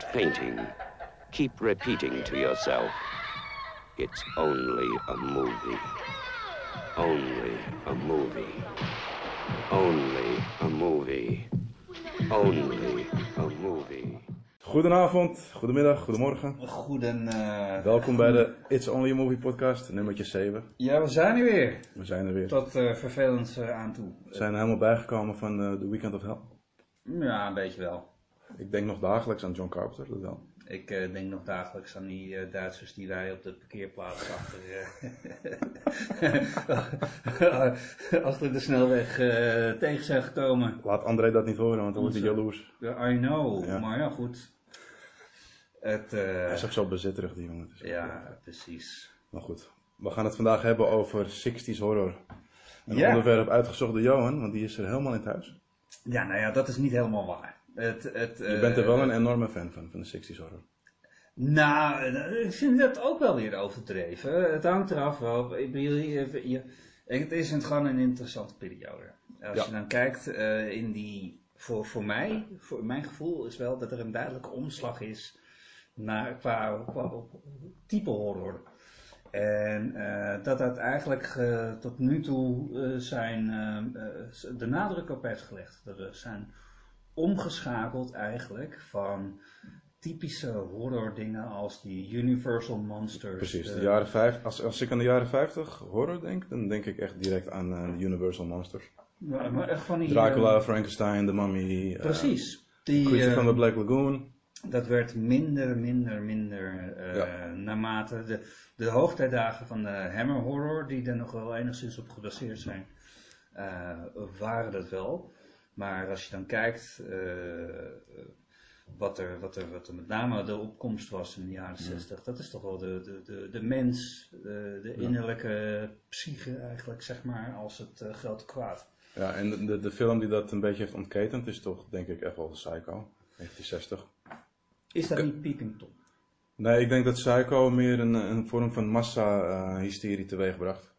avoid fainting. Keep repeating to yourself, it's only a movie. Only a movie. Only a movie. Only a movie. Goedenavond, goedemiddag, goedemorgen. Goeden. eh, Welkom bij de It's Only a Movie podcast, nummertje 7. Ja, we zijn er weer. We zijn er weer. Tot eh vervelend eh, aan toe. We zijn er helemaal bijgekomen van eh, The Weekend of Hell. Ja, een beetje wel. Ik denk nog dagelijks aan John Carpenter, dat wel. Ik eh, denk nog dagelijks aan die eh, Duitsers die wij op de parkeerplaats achter, eh, achter de snelweg tegen zijn gekomen. Laat André dat niet horen, want dan wordt hij jaloers. Ja, I know, Ja. maar ja, goed. Het, Hij is ook zo bezitterig, die jongen. Dus- ja, precies. Maar goed, we gaan het vandaag hebben over 60s horror. Een Ja. onderwerp uitgezocht door Johan, want die is er helemaal in thuis. Ja, nou ja, dat is niet helemaal waar. Het, het, Je bent er wel eh, een enorme fan van, van de 60s horror. Nou, eh, ik vind dat ook wel weer overdreven. Het hangt eraf wel. Het is een, gewoon een interessante periode. Als Ja. je dan kijkt eh, in die, voor, voor mij, voor mijn gevoel is wel dat er een duidelijke omslag is naar, qua, qua type horror. En dat dat eigenlijk tot nu toe zijn, de nadruk op heeft gelegd. We zijn omgeschakeld eigenlijk van typische horror dingen als die Universal Monsters. Precies, de eh, jaren vijf, als, als ik aan de jaren 50 horror denk, dan denk ik echt direct aan eh, de Universal Monsters. maar, maar echt van die, Dracula, eh, Frankenstein, The Mummy, precies. Die, Creature from the Black Lagoon. dat werd minder, minder, minder Ja. naarmate de, de hoogtijdagen van de Hammer Horror, die er nog wel enigszins op gebaseerd zijn, waren dat wel. Maar als je dan kijkt eh, wat, er, wat, er, wat er met name de opkomst was in de jaren 60, dat is toch wel de, de, de, de mens, de, de innerlijke psyche eigenlijk, zeg maar, als het eh, grote kwaad. Ja, en de, de, film die dat een beetje heeft ontketend is toch, denk ik, echt wel Psycho, 1960. Is dat niet Peeping Tom? Nee, ik denk dat Psycho meer een, een vorm van massa-hysterie teweegbracht.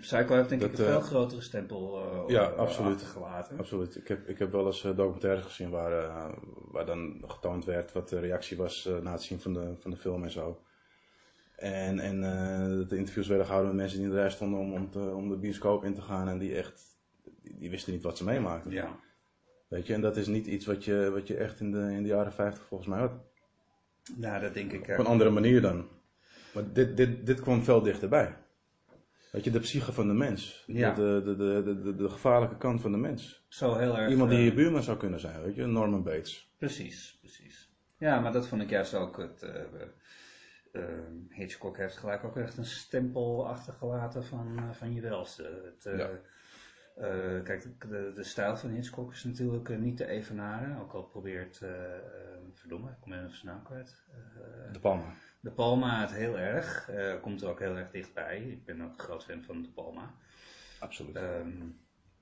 Psycho heeft denk Dat, ik een veel eh, grotere stempel eh, ja, eh, absoluut. achtergelaten. Absoluut. Ik heb, ik heb wel eens documentaires gezien waar, waar dan getoond werd wat de reactie was na het zien van de, van de film en zo. En, en de interviews werden gehouden met mensen die in de rij stonden om, om, te, om de bioscoop in te gaan en die echt, die, wisten niet wat ze meemaakten. Ja. Weet je, en dat is niet iets wat je, wat je echt in de, in de jaren 50 volgens mij had. Nou, dat denk ik. Op een andere manier dan. Maar dit, dit, dit kwam veel dichterbij. Weet je, de psyche van de mens. Ja. De, de, de, de, de, gevaarlijke kant van de mens. Zo heel erg. Iemand die eh, je buurman zou kunnen zijn, weet je, Norman Bates. Precies, precies. Ja, maar dat vond ik juist ook het. eh, eh, Hitchcock heeft gelijk ook echt een stempel achtergelaten van, eh, van je welste. Het, Ja. kijk, de, de stijl van Hitchcock is natuurlijk niet te evenaren. Ook al probeert, verdomme, ik kom even zijn naam kwijt. De Palma. De Palma het heel erg. eh, komt er ook heel erg dichtbij. Ik ben ook een groot fan van De Palma. Absoluut. Ehm,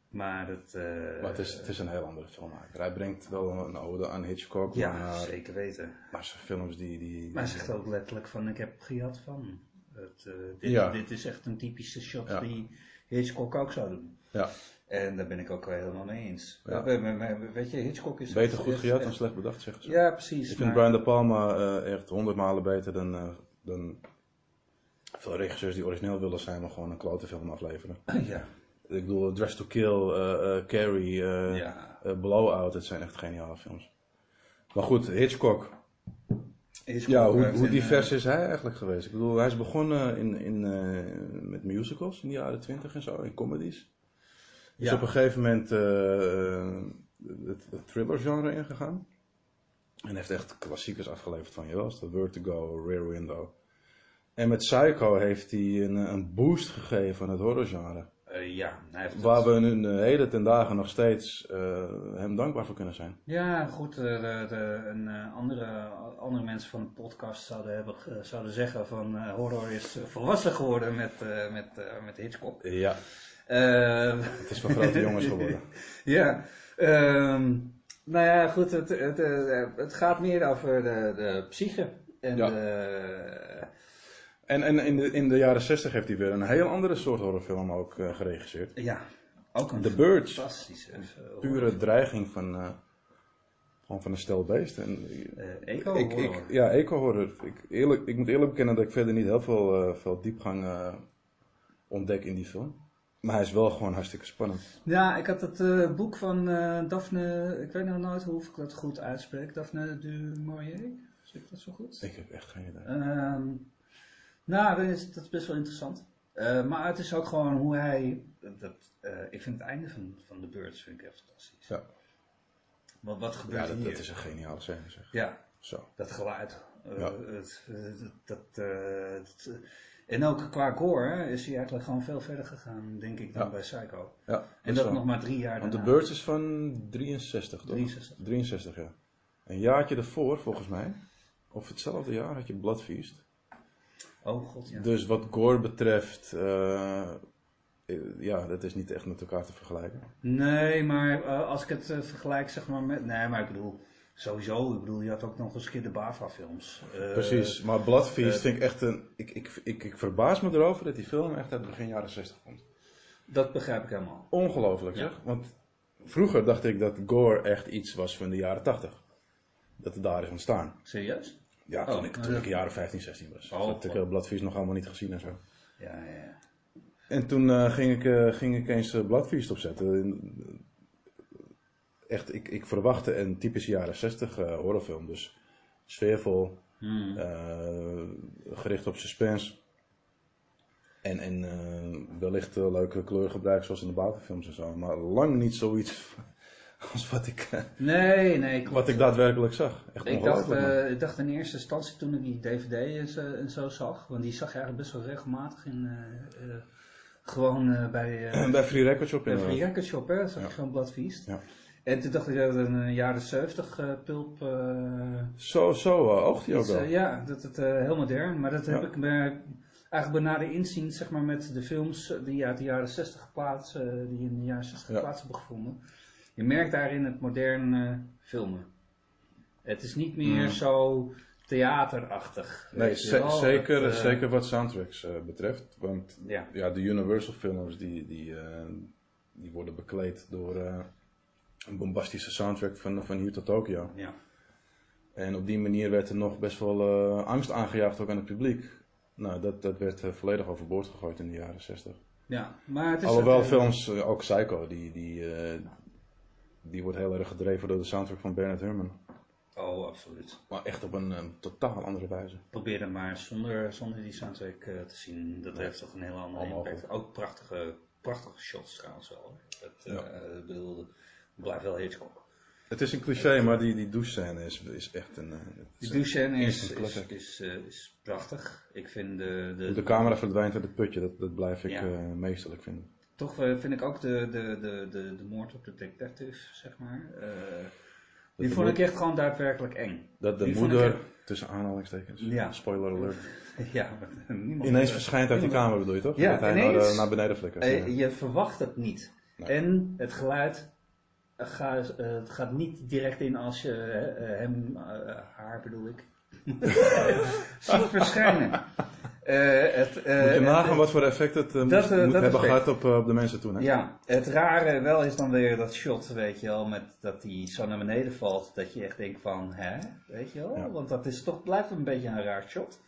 maar het... eh, maar het is, het is een heel andere filmmaker. Hij brengt wel een ode aan Hitchcock, Ja, maar, zeker weten. maar zijn films die... die Maar hij zegt ook letterlijk van ik heb gejat van. Het, eh, dit, Ja. dit is echt een typische shot Ja. die Hitchcock ook zou doen. Ja, En daar ben ik ook wel helemaal mee eens. Ja. We- we- we- Weet je, Hitchcock is... beter goed gejat dan slecht bedacht, zeggen ze. Ja, precies. Ik vind Brian De Palma eh, echt honderd malen beter dan, eh, dan veel regisseurs die origineel willen zijn, maar gewoon een klote film afleveren. Ja, Ik bedoel, Dress to Kill, eh, Carrie, ja. Blowout, het zijn echt geniale films. Maar goed, Hitchcock. Hitchcock Ja, hoe, hoe divers is hij eigenlijk geweest? Ik bedoel, hij is begonnen in, in, met musicals in de jaren twintig en zo, in comedies. Is Ja. op een gegeven moment eh, het, het thriller genre ingegaan. En heeft echt klassiekers afgeleverd van je wel, de Vertigo, Rear Window. En met Psycho heeft hij een, een boost gegeven aan het horrorgenre. eh, ja, hij heeft Waar we nu de hele ten dagen nog steeds eh, hem dankbaar voor kunnen zijn. Ja, goed, eh, de, de, een, eh, andere, andere mensen van de podcast zouden, hebben, zouden zeggen van eh, horror is eh, volwassen geworden met, eh, met, eh, met Hitchcock. Ja, Eh, het is voor grote jongens geworden. ja, ehm, nou ja, goed, het, het, eh, het gaat meer over de, de psyche. En Ja. de, En, en in, de, in de jaren 60 heeft hij weer een heel andere soort horrorfilm ook eh, geregisseerd. ja, ook een The Birds. fantastische. eh, Pure dreiging van, eh, Gewoon van een stel beesten. En, Eh, eco ik, ik, horror. ja, eco-horror. Ik, eerlijk, ik moet eerlijk bekennen dat ik verder niet heel veel, eh, veel diepgang eh, ontdek in die film. Maar hij is wel gewoon hartstikke spannend. Ja, ik had het eh, boek van eh, Daphne, ik weet nou nooit hoe ik dat goed uitspreek, Daphne du Maurier, zeg ik dat zo goed? Ik heb echt geen idee. Ehm, nou, dat is, dat is best wel interessant. Eh, maar het is ook gewoon hoe hij, dat, ik vind het einde van, van The Birds vind ik echt fantastisch. Ja. Want wat gebeurt Ja, dat, hier? dat is een geniale scène zeg. Ja, Zo. dat geluid. Ja. het, dat, eh, en ook qua gore hè, is hij eigenlijk gewoon veel verder gegaan, denk ik, dan Ja. bij Psycho. Ja, En dat nog maar drie jaar Want de. Birds is van 63, toch? 63. 63, ja. Een jaartje ervoor, volgens mij, of hetzelfde jaar, had je Bloodfeast. Oh god, ja. Dus wat gore betreft, eh, eh, ja, dat is niet echt met elkaar te vergelijken. Nee, maar eh, als ik het vergelijk zeg maar met... Nee, maar ik bedoel, sowieso, ik bedoel, je had ook nog eens een keer de Bava films. Eh, Precies, maar Bloodfeast eh, vind ik echt een... Ik, ik, ik, ik verbaas me erover dat die film echt uit begin jaren 60 komt. Dat begrijp ik helemaal. Ongelooflijk zeg. Want vroeger dacht ik dat gore echt iets was van de jaren 80. Dat het daar is ontstaan. Serieus? Ja, Oh, toen, ik, toen ik jaren 15, 16 was. Oh, had ik uh, Bloodfeast nog allemaal niet gezien en zo. Ja, ja. En toen eh, ging, ik, eh, ging ik eens uh, Bloodfeest opzetten. Echt, ik, ik verwachtte een typische jaren 60 eh, horrorfilm. Dus sfeervol, Hmm. eh, gericht op suspense. En, en eh, wellicht eh, leuke kleurgebruik zoals in de buitenfilms en zo. Maar lang niet zoiets als wat ik, Nee, nee, klopt. wat ik daadwerkelijk zag. Echt Ik dacht, ik dacht in eerste instantie toen ik die DVD en zo, en zo zag, want die zag je eigenlijk best wel regelmatig in, gewoon bij, Bij Free Record Shop bij. Free Record Shop, hè, zag Ja. je gewoon Bloodfeast. Ja. En toen dacht ik dat het een eh, jaren 70 eh, pulp eh, Zo, zo uh, oogt hij ook wel. eh, ja, dat het eh, heel modern, maar dat heb ik me eigenlijk bij nader inzien, zeg maar, met de films die uit de jaren 60 plaats, eh, die in de jaren 60 Ja. plaats hebben gevonden. Je merkt daarin het moderne filmen. Het is niet meer Mm. zo theaterachtig. Nee, zeker, dat, eh, zeker wat soundtracks eh, betreft. Want Ja, ja, de Universal films die, die, eh, die worden bekleed door eh, een bombastische soundtrack van, van hier tot Tokio. ja. En op die manier werd er nog best wel eh, angst aangejaagd ook aan het publiek. Nou, dat, dat werd eh, volledig overboord gegooid in de jaren 60. ja. Maar het is Alhoewel ook, eh, films, ook Psycho, die, die, die wordt heel erg gedreven door de soundtrack van Bernard Herrmann. Oh, absoluut. Maar echt op een, totaal andere wijze. Probeer het maar zonder, zonder die soundtrack te zien. Dat heeft toch een heel andere impact. Ook prachtige, prachtige shots trouwens wel. Dat, Ja. ik bedoel, het blijft wel Hitchcock. Het is een cliché, maar die, die douche-scène is, is echt een... eh, Die is- douche is, is, is, eh, is prachtig. Ik vind de, de, de camera verdwijnt uit het putje, dat, dat blijf ik Ja. eh, meesterlijk vinden. toch vind ik ook de, de, de, de, de moord op de detective, zeg maar. die vond ik echt gewoon daadwerkelijk eng. Dat de Die moeder, tussen aanhalingstekens, Ja. spoiler alert, ja, niemand ineens verschijnt uit die kamer bedoel je toch? Ja, dat hij ineens. naar, naar beneden flikkert. Je verwacht het niet. Nee. En het geluid eh, gaat, het gaat niet direct in als je eh, hem, eh, haar bedoel ik, ziet verschijnen. Eh, het, eh, Moet je nagaan wat voor effect het Dat, moet, dat hebben gehad op, op de mensen toen. Hè? Ja, het rare wel is dan weer dat shot, weet je wel, met dat hij zo naar beneden valt, dat je echt denkt van, hè, weet je wel, Ja. want dat is toch, blijft een beetje een raar shot.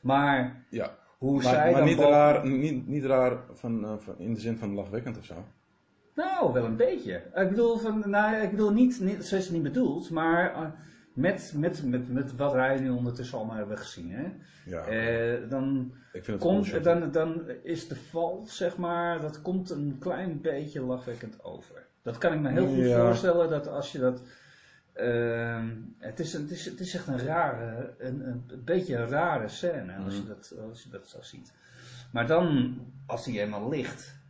Maar Ja. hoe Maar, zij maar dan niet, boven- raar, niet, niet raar van, van, in de zin van lachwekkend of zo. Nou, wel een beetje. Ik bedoel, van, nou, ik bedoel niet, niet, zo is het niet bedoeld, maar eh, met, met, met, met wat wij nu ondertussen allemaal hebben gezien, hè, Ja, eh, dan, komt, dan, dan is de val, zeg maar, dat komt een klein beetje lachwekkend over. Dat kan ik me heel goed Ja. voorstellen, dat als je dat... ehm, het, is, het, is, het is echt een rare, een, een, beetje een rare scène als, je Mhm. dat, als je dat zo ziet. Maar dan, als hij helemaal ligt,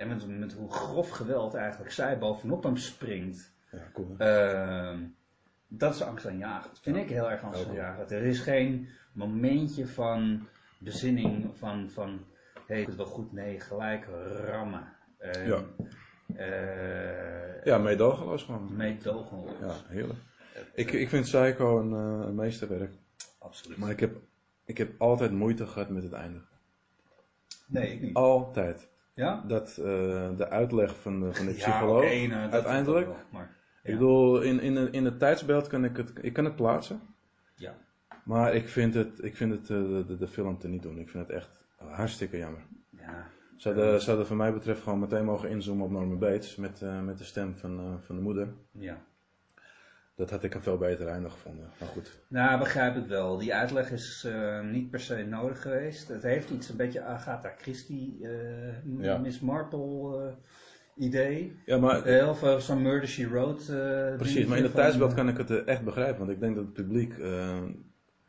en met, met hoe grof geweld eigenlijk zij bovenop hem springt, Ja, cool. Ehm, dat is angstaanjagend. Vind Ja. ik heel erg angstaanjagend. Er is geen momentje van bezinning van, van hey, het wel goed, nee, gelijk rammen. Ehm, Ja. eh, Ja, meedogenloos gewoon. meedogenloos. Ja, heerlijk. Ik, ik vind Psycho een, eh, een meesterwerk. Absoluut. Maar ik heb, ik heb altijd moeite gehad met het einde. nee, ik niet. Altijd. Ja? Dat eh, de uitleg van de, van de Ja, psycholoog nou, uiteindelijk. wel, maar Ik bedoel, in, in, in het tijdsbeeld kan ik het, ik kan het plaatsen. Ja. Maar ik vind het, ik vind het eh, de, de film te niet doen. Ik vind het echt hartstikke jammer. Ja. Ze hadden van mij betreft gewoon meteen mogen inzoomen op Norman Bates met, eh, met de stem van, van de moeder. ja. Dat had ik een veel beter einde gevonden. Maar goed. Nou, begrijp ik wel. Die uitleg is eh, niet per se nodig geweest. Het heeft iets een beetje Agatha Christie, eh, Ja. Miss Marple eh, idee. Ja, maar Heel veel zo'n Murder She Wrote. precies. Maar in het van, tijdsbeeld kan ik het echt begrijpen. Want ik denk dat het publiek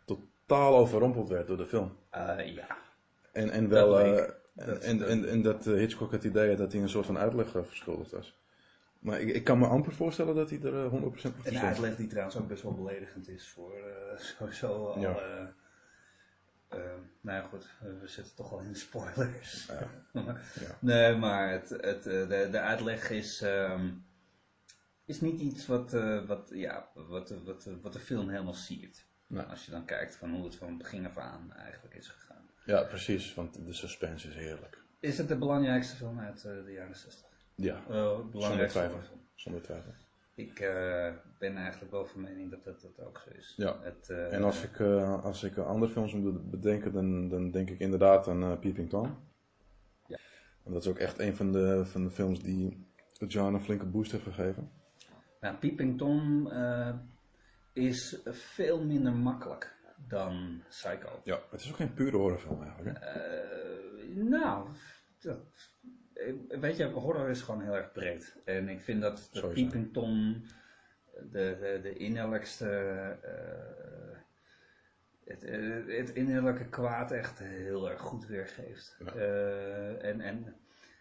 totaal overrompeld werd door de film. ja. En, en wel. Dat en, en, en, en dat Hitchcock het idee had dat hij een soort van uitleg verschuldigd was. Maar ik, ik kan me amper voorstellen dat hij er eh, 100% op Een verstond. uitleg die trouwens ook best wel beledigend is voor eh, sowieso al. Ja. eh, eh, nou ja, goed, we zitten toch al in de spoilers. Maar- Ja. Nee, maar het, het, de, de uitleg is, ehm, is niet iets wat, wat, ja, wat, wat, wat de film helemaal siert. Nee. Als je dan kijkt van hoe het van het begin af aan eigenlijk is gegaan. Ja, precies. Want de suspense is heerlijk. Is het de belangrijkste film uit de jaren 60? Ja, Eh, belangrijkste twijfel. zonder twijfel. Ik eh, ben eigenlijk wel van mening dat dat, dat ook zo is. Ja. Het, eh, En als ik, eh, als ik andere films moet bedenken, dan, dan denk ik inderdaad aan eh, Peeping Tom. Ja. En dat is ook echt een van de, van de films die het genre een flinke boost heeft gegeven. Nou, Peeping Tom eh, is veel minder makkelijk dan Psycho. Ja, het is ook geen pure horrorfilm eigenlijk. Hè? Eh, nou, dat, weet je, horror is gewoon heel erg breed. En ik vind dat de Tom de, de, de innerlijkste, eh, het, eh, het innerlijke kwaad echt heel erg goed weergeeft. Ja. Eh, en, en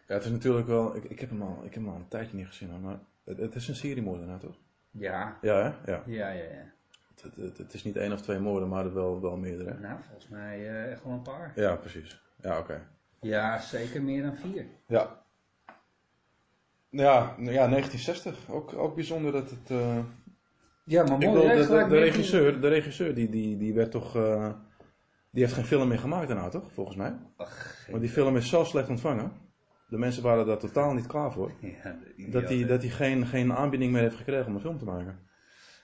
Ja, het is natuurlijk wel, ik, ik, heb hem al, ik heb hem al een tijdje niet gezien maar het, het is een seriemoordenaar toch? ja, Ja hè? Ja. ja, ja, ja. Het, het, het is niet één of twee moorden, maar wel, wel meerdere. Nou, volgens mij eh, echt wel een paar. Ja, precies. Ja, oké. Ja, zeker meer dan vier. Ja. Ja, nou ja, 1960. Ook, ook bijzonder dat het... eh, Ja, maar mooi. bedoel, de, de, regisseur, de regisseur die, die, die werd toch... eh, die heeft geen film meer gemaakt daarna, toch? Volgens mij. Ach, Maar die film is zo slecht ontvangen. De mensen waren daar totaal niet klaar voor. ja, Dat hij, dat geen, geen aanbieding meer heeft gekregen om een film te maken.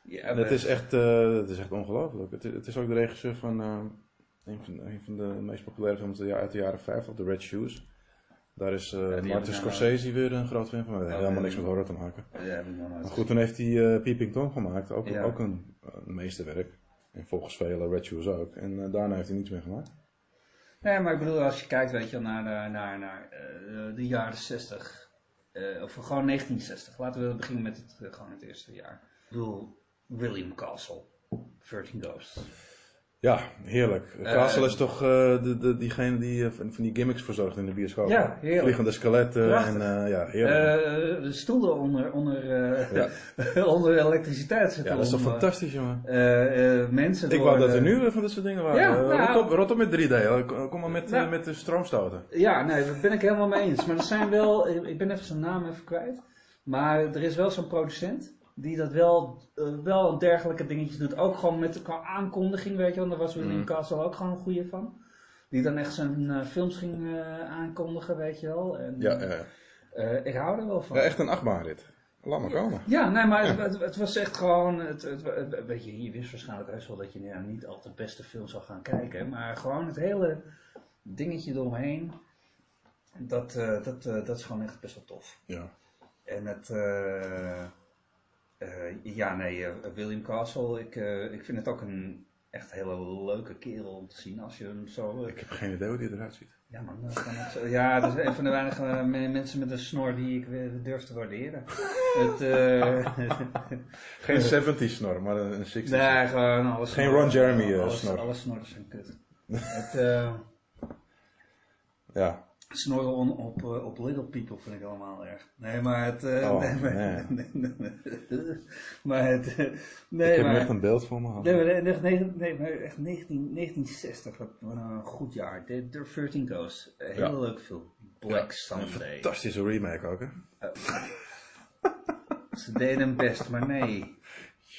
Ja, maar- het is echt, eh, het is echt ongelooflijk. Het, is- het is ook de regisseur van, een, van een van de meest populaire films uit de jaren 50, The Red Shoes. Daar is heb ik Martin Scorsese weer een groot fan van. Oh, helemaal ja. niks met horror te maken. Ja, Maar goed, toen heeft hij eh, Peeping Tom gemaakt. Ook, Ja. ook een, een meesterwerk. En volgens velen Red Shoes ook. En eh, daarna heeft hij niets meer gemaakt. Nee, maar ik bedoel, als je kijkt weet je, naar, naar, naar, naar de jaren 60, eh, of gewoon 1960, laten we beginnen met het, gewoon het eerste jaar. Ik bedoel, William Castle, 13 Ghosts. Ja, heerlijk. Eh, Castle is toch eh, de, de, diegene die eh, van, die gimmicks verzorgt in de bioscoop. Ja, heerlijk. Vliegende skeletten Prachtig. en ja, heerlijk. De stoelen onder, onder, Ja. onder elektriciteit zitten. ja, dat is toch om, fantastisch, jongen. mensen Ik wou dat er nu van dat soort dingen waren. Ja, nou- rot, op, rot op met 3D. hè. Kom maar met, Nou. met de stroomstoten. Ja, nee, daar ben ik helemaal mee eens. Maar er zijn wel, ik ben even zijn naam even kwijt. Maar er is wel zo'n producent die dat wel, eh, wel een dergelijke dingetje doet. Ook gewoon met qua aankondiging, weet je wel. Daar was William Mm. Castle ook gewoon een goeie van. Die dan echt zijn eh, films ging eh, aankondigen, weet je wel. En, Ja, ik hou er wel van. ja, echt een achtbaanrit. Laat maar komen. Ja, nee, maar het, het, het was echt gewoon. Het, het, weet je, je wist waarschijnlijk heus wel dat je ja, niet altijd de beste film zou gaan kijken. Maar gewoon het hele dingetje eromheen. Dat, dat, dat is gewoon echt best wel tof. Ja. En het. eh, eh, ja, nee, eh, William Castle. Ik, eh, ik vind het ook een echt hele leuke kerel om te zien als je hem zo. Ik heb geen idee hoe die eruit ziet. ja, man, dat kan ook zo. Ja, dat is een van de weinige me- mensen met een snor die ik durf te waarderen. Het, Geen 70 snor, maar een, een 60 nee, gewoon alles. Geen Ron Jeremy, eh, alles, snor. Alle snorren zijn kut. Het Ja. Snorren on- op, eh, op little people vind ik allemaal erg. Nee, maar het. eh, Oh, nee, maar, nee. nee, nee, nee. maar het. eh, nee, ik heb maar. echt een beeld voor me gehad. Nee, maar, nee, echt 19, 1960, wat een goed jaar. The, The 13 Ghosts, Ja. leuke film. Black Sunday. fantastische remake ook, hè? Ze deden hem best, maar nee.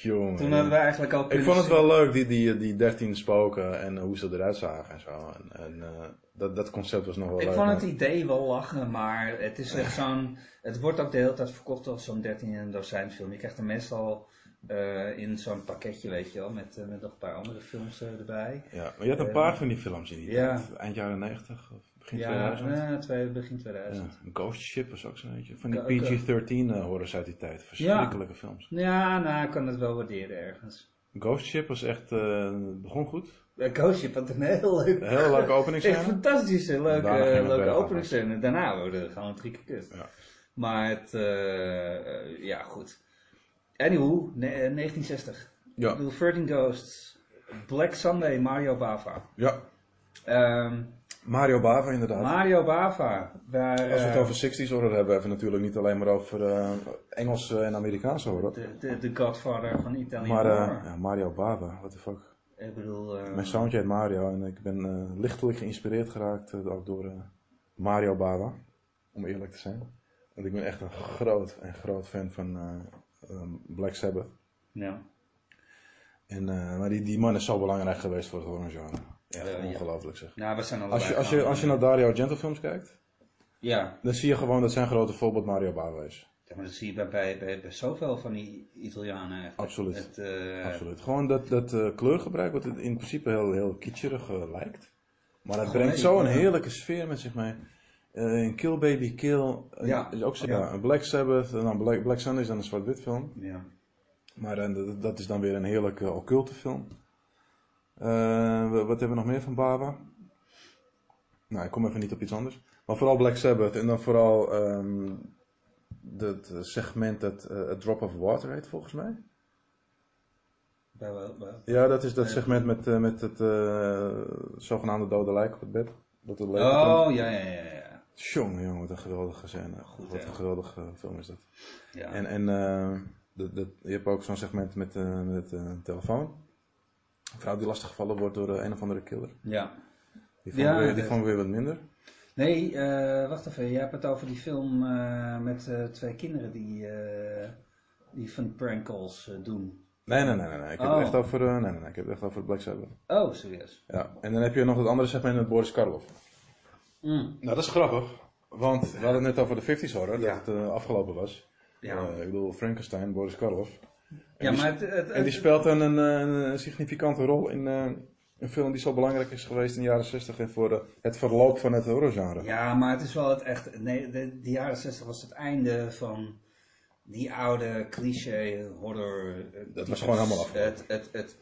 Jongen. Toen hadden we eigenlijk al Ik vond het zien- wel leuk, die, die, die 13 spoken en hoe ze eruit zagen en zo. En, en eh, dat, dat concept was nog wel Ik leuk. vond maar- het idee wel lachen, maar het is echt zo'n. Het wordt ook de hele tijd verkocht als zo'n 13 in een dozijn film. Je krijgt hem meestal eh, in zo'n pakketje, weet je wel, met, eh, met nog een paar andere films eh, erbij. Ja, maar je had een Eh, paar van die films in die ja. tijd. Eind jaren 90 of begin ja, 2000. eh, twee, begin 2000. Ja, Ghost Ship was ook zo'n beetje. Van die Ook, ook. PG-13 eh horrors uit die tijd. Verschrikkelijke films. Ja, nou, ik kan het wel waarderen ergens. Ghost Ship was echt, eh, begon goed. Uh, Coachje had een heel leuk. Een hele leuke Echt openingsscène. fantastische, leuke, leuke openingsscène. Daarna worden we gewoon drie keer kut. Ja. Maar het, eh, ja goed. Anywho, ne- eh, 1960. Ja. Ik bedoel, 13 Ghosts, Black Sunday, Mario Bava. Ja, Ehm, Mario Bava inderdaad. Mario Bava, waar, Als we het eh, over 60s horror hebben, hebben we natuurlijk niet alleen maar over eh, Engelse en Amerikaanse horror. de, de, de godfather van Italian Maar eh, ja, Mario Bava, what the fuck. Ik bedoel, Mijn zoontje heet Mario en ik ben lichtelijk geïnspireerd geraakt ook door Mario Bava, om eerlijk te zijn. Want ik ben echt een groot en groot fan van eh, ehm, Black Sabbath. ja. En, maar die, die man is zo belangrijk geweest voor het horrorgenre. Echt Ja, ja. ongelooflijk zeg. Nou, we zijn Als je, als, je, als je eh, naar Dario Argento films kijkt, Ja, dan zie je gewoon dat zijn grote voorbeeld Mario Bava is. Ja, maar dat zie je bij, bij, bij, bij zoveel van die Italianen eigenlijk. Absoluut. Het, eh, Absoluut. Gewoon dat, dat eh, kleurgebruik, wat het in principe heel, heel kitscherig eh, lijkt. Maar dat Gewoon brengt heel- zo een ja. heerlijke sfeer met zich mee. Eh, in Kill Baby Kill, eh, Ja. is ook zo, Ja. ja. een Black Sabbath, en dan Black, Black Sunday is dan een zwart-wit film. Ja. Maar eh, dat, dat is dan weer een heerlijke occulte film. Eh, wat hebben we nog meer van Baba? Nou, ik kom even niet op iets anders. Maar vooral Black Sabbath en dan vooral ehm dat eh, segment dat eh, A Drop of Water heet volgens mij. Ja, dat is dat segment met, met het zogenaamde dode lijk op het bed. Dat het leven komt. Oh, ja, ja, ja, ja. Jongen, wat een geweldige scène. Goed, wat een geweldige film is dat. ja. En, en dat, dat, je hebt ook zo'n segment met, met een telefoon. Een vrouw die lastiggevallen wordt door eh, een of andere killer. ja. Die vonden, Ja, die we weer wat minder. Nee, eh, wacht even. Je hebt het over die film eh, met eh, twee kinderen die, eh, die van prank calls eh, doen. Nee, nee, nee, nee. nee. Ik heb Oh. het echt over, eh, nee, nee, nee. Ik heb het echt over Black Sabbath. Oh, serieus. Ja. En dan heb je nog het andere segment met Boris Karloff. Mm. Nou, dat is grappig. Want we hadden het net over de 50s horror, Ja. dat het eh, afgelopen was. Ja. Eh, ik bedoel, Frankenstein, Boris Karloff. En ja, die, maar het, het, en die speelt dan een, eh, een significante rol in eh, een film die zo belangrijk is geweest in de jaren 60 en voor eh, het verloop van het horrorgenre. Ja, maar het is wel het echt. Nee, de, de jaren 60 was het einde van die oude cliché horror. Dat was gewoon helemaal afgelopen. Het, het, het,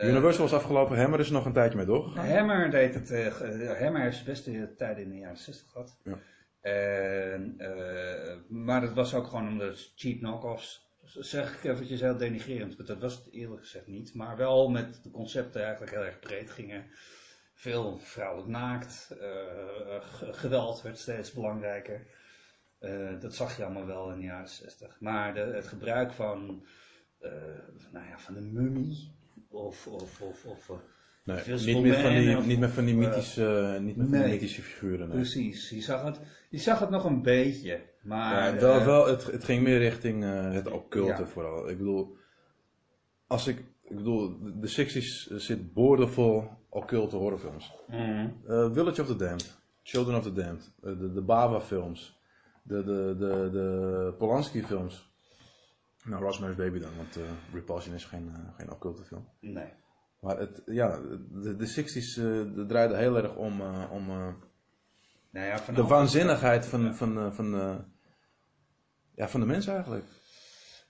Universal was afgelopen, Hammer is nog een tijdje mee doorgegaan. Hammer deed het. ge- Hammer heeft zijn beste tijden in de jaren 60 gehad. Ja. En, maar dat was ook gewoon omdat cheap knock-offs. Zeg ik eventjes heel denigrerend, want dat was het eerlijk gezegd niet. Maar wel met de concepten eigenlijk heel erg breed gingen. Veel vrouwelijk naakt. eh, geweld werd steeds belangrijker. Eh, dat zag je allemaal wel in de jaren 60. Maar de, het gebruik van, eh, nou ja, van de mummie. Of, of, of, of Nee, niet, meer van die, niet meer van die mythische, niet meer van die mythische figuren. Nee. Precies, je zag het, je zag het nog een beetje. Maar, Ja, wel, eh, wel, het, het ging meer richting eh, het occulte Ja. vooral. Ik bedoel, als ik, ik bedoel, de- de 60s zit boordevol occulte horrorfilms. mhm. Eh, Village of the Damned, Children of the Damned, eh, de, de Baba films, de, de, de, de Polanski films. Nou, Rosemary's Baby dan, want eh, Repulsion is geen, eh, geen occulte film. Nee. Maar het, ja, de, de 60s eh, de draaide heel erg om, eh, om eh, Nou ja, van de waanzinnigheid van, van, eh, van, eh, ja, van de mens eigenlijk.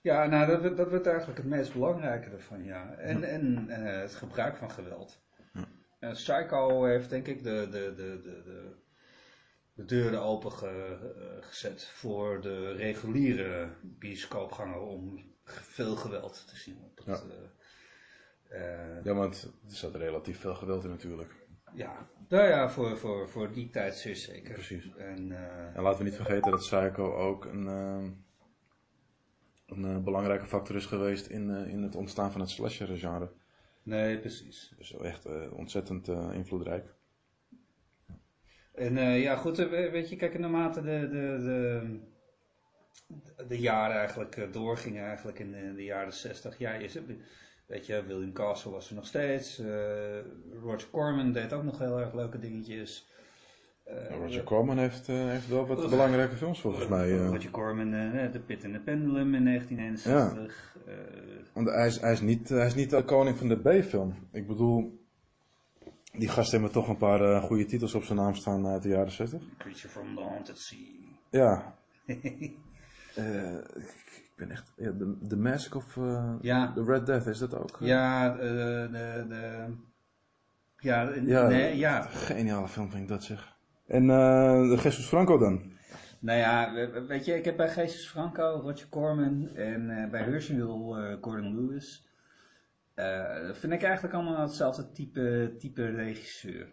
Ja, nou, dat, werd- dat werd eigenlijk het meest belangrijke ervan, ja. En, en eh, het gebruik van geweld. En Psycho heeft denk ik de, de, de, de, de, de deuren open ge- gezet voor de reguliere bioscoopganger om veel geweld te zien. Eh, Ja, want er zat relatief veel geweld in natuurlijk. Ja, nou ja, voor, voor, voor die tijd zeer zeker. Precies. En, eh, En laten we niet vergeten dat Psycho ook een, eh, een eh, belangrijke factor is geweest in, in het ontstaan van het slasher-genre. nee, precies. Dus echt ontzettend invloedrijk. En ja, goed, weet je, kijk, naarmate de, de, de, de jaren eigenlijk doorgingen eigenlijk in, in de jaren 60. Ja, je weet je, William Castle was er nog steeds. eh, Roger Corman deed ook nog heel erg leuke dingetjes. Eh, Roger Corman heeft, eh, heeft wel wat belangrijke films volgens mij. Roger Corman, The Pit and the Pendulum in 1961. eh, Want hij is, hij, is niet, hij is niet de koning van de B-film. Ik bedoel, die gasten hebben toch een paar goede titels op zijn naam staan uit de jaren 60. Creature from the Haunted Sea. Ja. Ik, ben echt... Ja, the, the Mask of eh, Ja. The Red Death, is dat ook? eh? Ja, eh, de, de, ja, Ja, nee, ja. Geniale film vind ik dat zeg. En de Jesus Franco dan? Nou ja, we- weet je, ik heb bij Jesus Franco, Roger Corman en bij Herschel eh, Gordon Lewis. eh, vind ik eigenlijk allemaal hetzelfde type, type regisseur.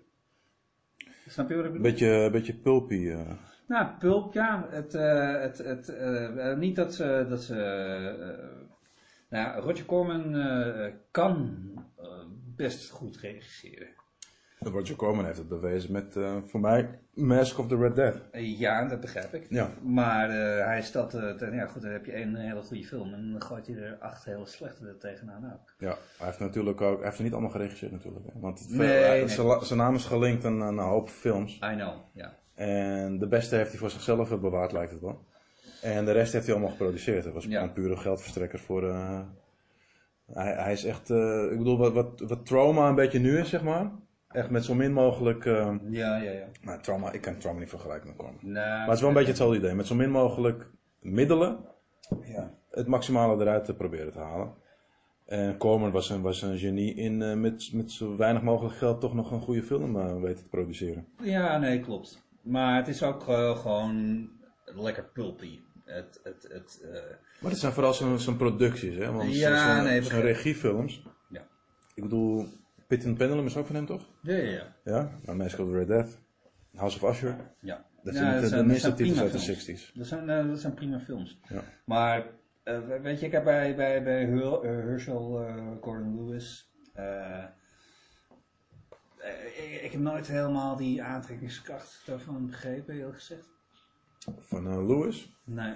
Snap je wat ik bedoel? Beetje, beetje pulpy. eh. Nou, Pulp, ja. Het, eh, het, het, eh, eh, niet dat ze... Dat ze nou, ja, Roger Corman kan best goed regisseren. Roger Corman heeft het bewezen met, voor mij, Mask of the Red Death. Eh, ja, dat begrijp ik. Ja. Maar hij stelt... eh, ten- ja goed, dan heb je één hele goede film. En dan gooit hij er acht hele slechte er tegenaan ook. Ja, hij heeft natuurlijk ook, hij heeft er niet allemaal geregisseerd natuurlijk. Hè? Want Nee, zijn naam is gelinkt aan, aan een hoop films. I know, ja. En de beste heeft hij voor zichzelf eh, bewaard, lijkt het wel. En de rest heeft hij allemaal geproduceerd. Dat was Ja. gewoon pure geldverstrekker voor... eh, hij, hij is echt... eh, ik bedoel, wat, wat, wat Trauma een beetje nu is, zeg maar. Echt met zo min mogelijk... Ja, ja, ja. nou, trauma, ik kan Trauma niet vergelijken met Corman. Nou, Maar het is wel een beetje hetzelfde idee. Met zo min mogelijk middelen Ja. het maximale eruit te proberen te halen. En Corman was een, was een genie in met, met zo weinig mogelijk geld toch nog een goede film weten te produceren. Ja, nee, klopt. Maar het is ook gewoon lekker pulpy. Het, het, het, eh, Maar het zijn vooral zijn, zijn producties, hè? Want Ja, zijn, zijn, nee, regiefilms. Ja. Ik bedoel, Pit and Pendulum is ook van hem toch? ja, ja, ja. Ja, nou, Mask of the Red Death, House of Usher. ja. Dat Ja, zijn niet de, de zijn titels uit de films. 60s. Dat zijn, eh, dat zijn prima films. Ja. Maar, eh, weet je, ik heb bij, bij, bij Her- Herschel Gordon Lewis. Eh, eh, ik, ik heb nooit helemaal die aantrekkingskracht daarvan begrepen, eerlijk gezegd. Van eh, Lewis? Nee.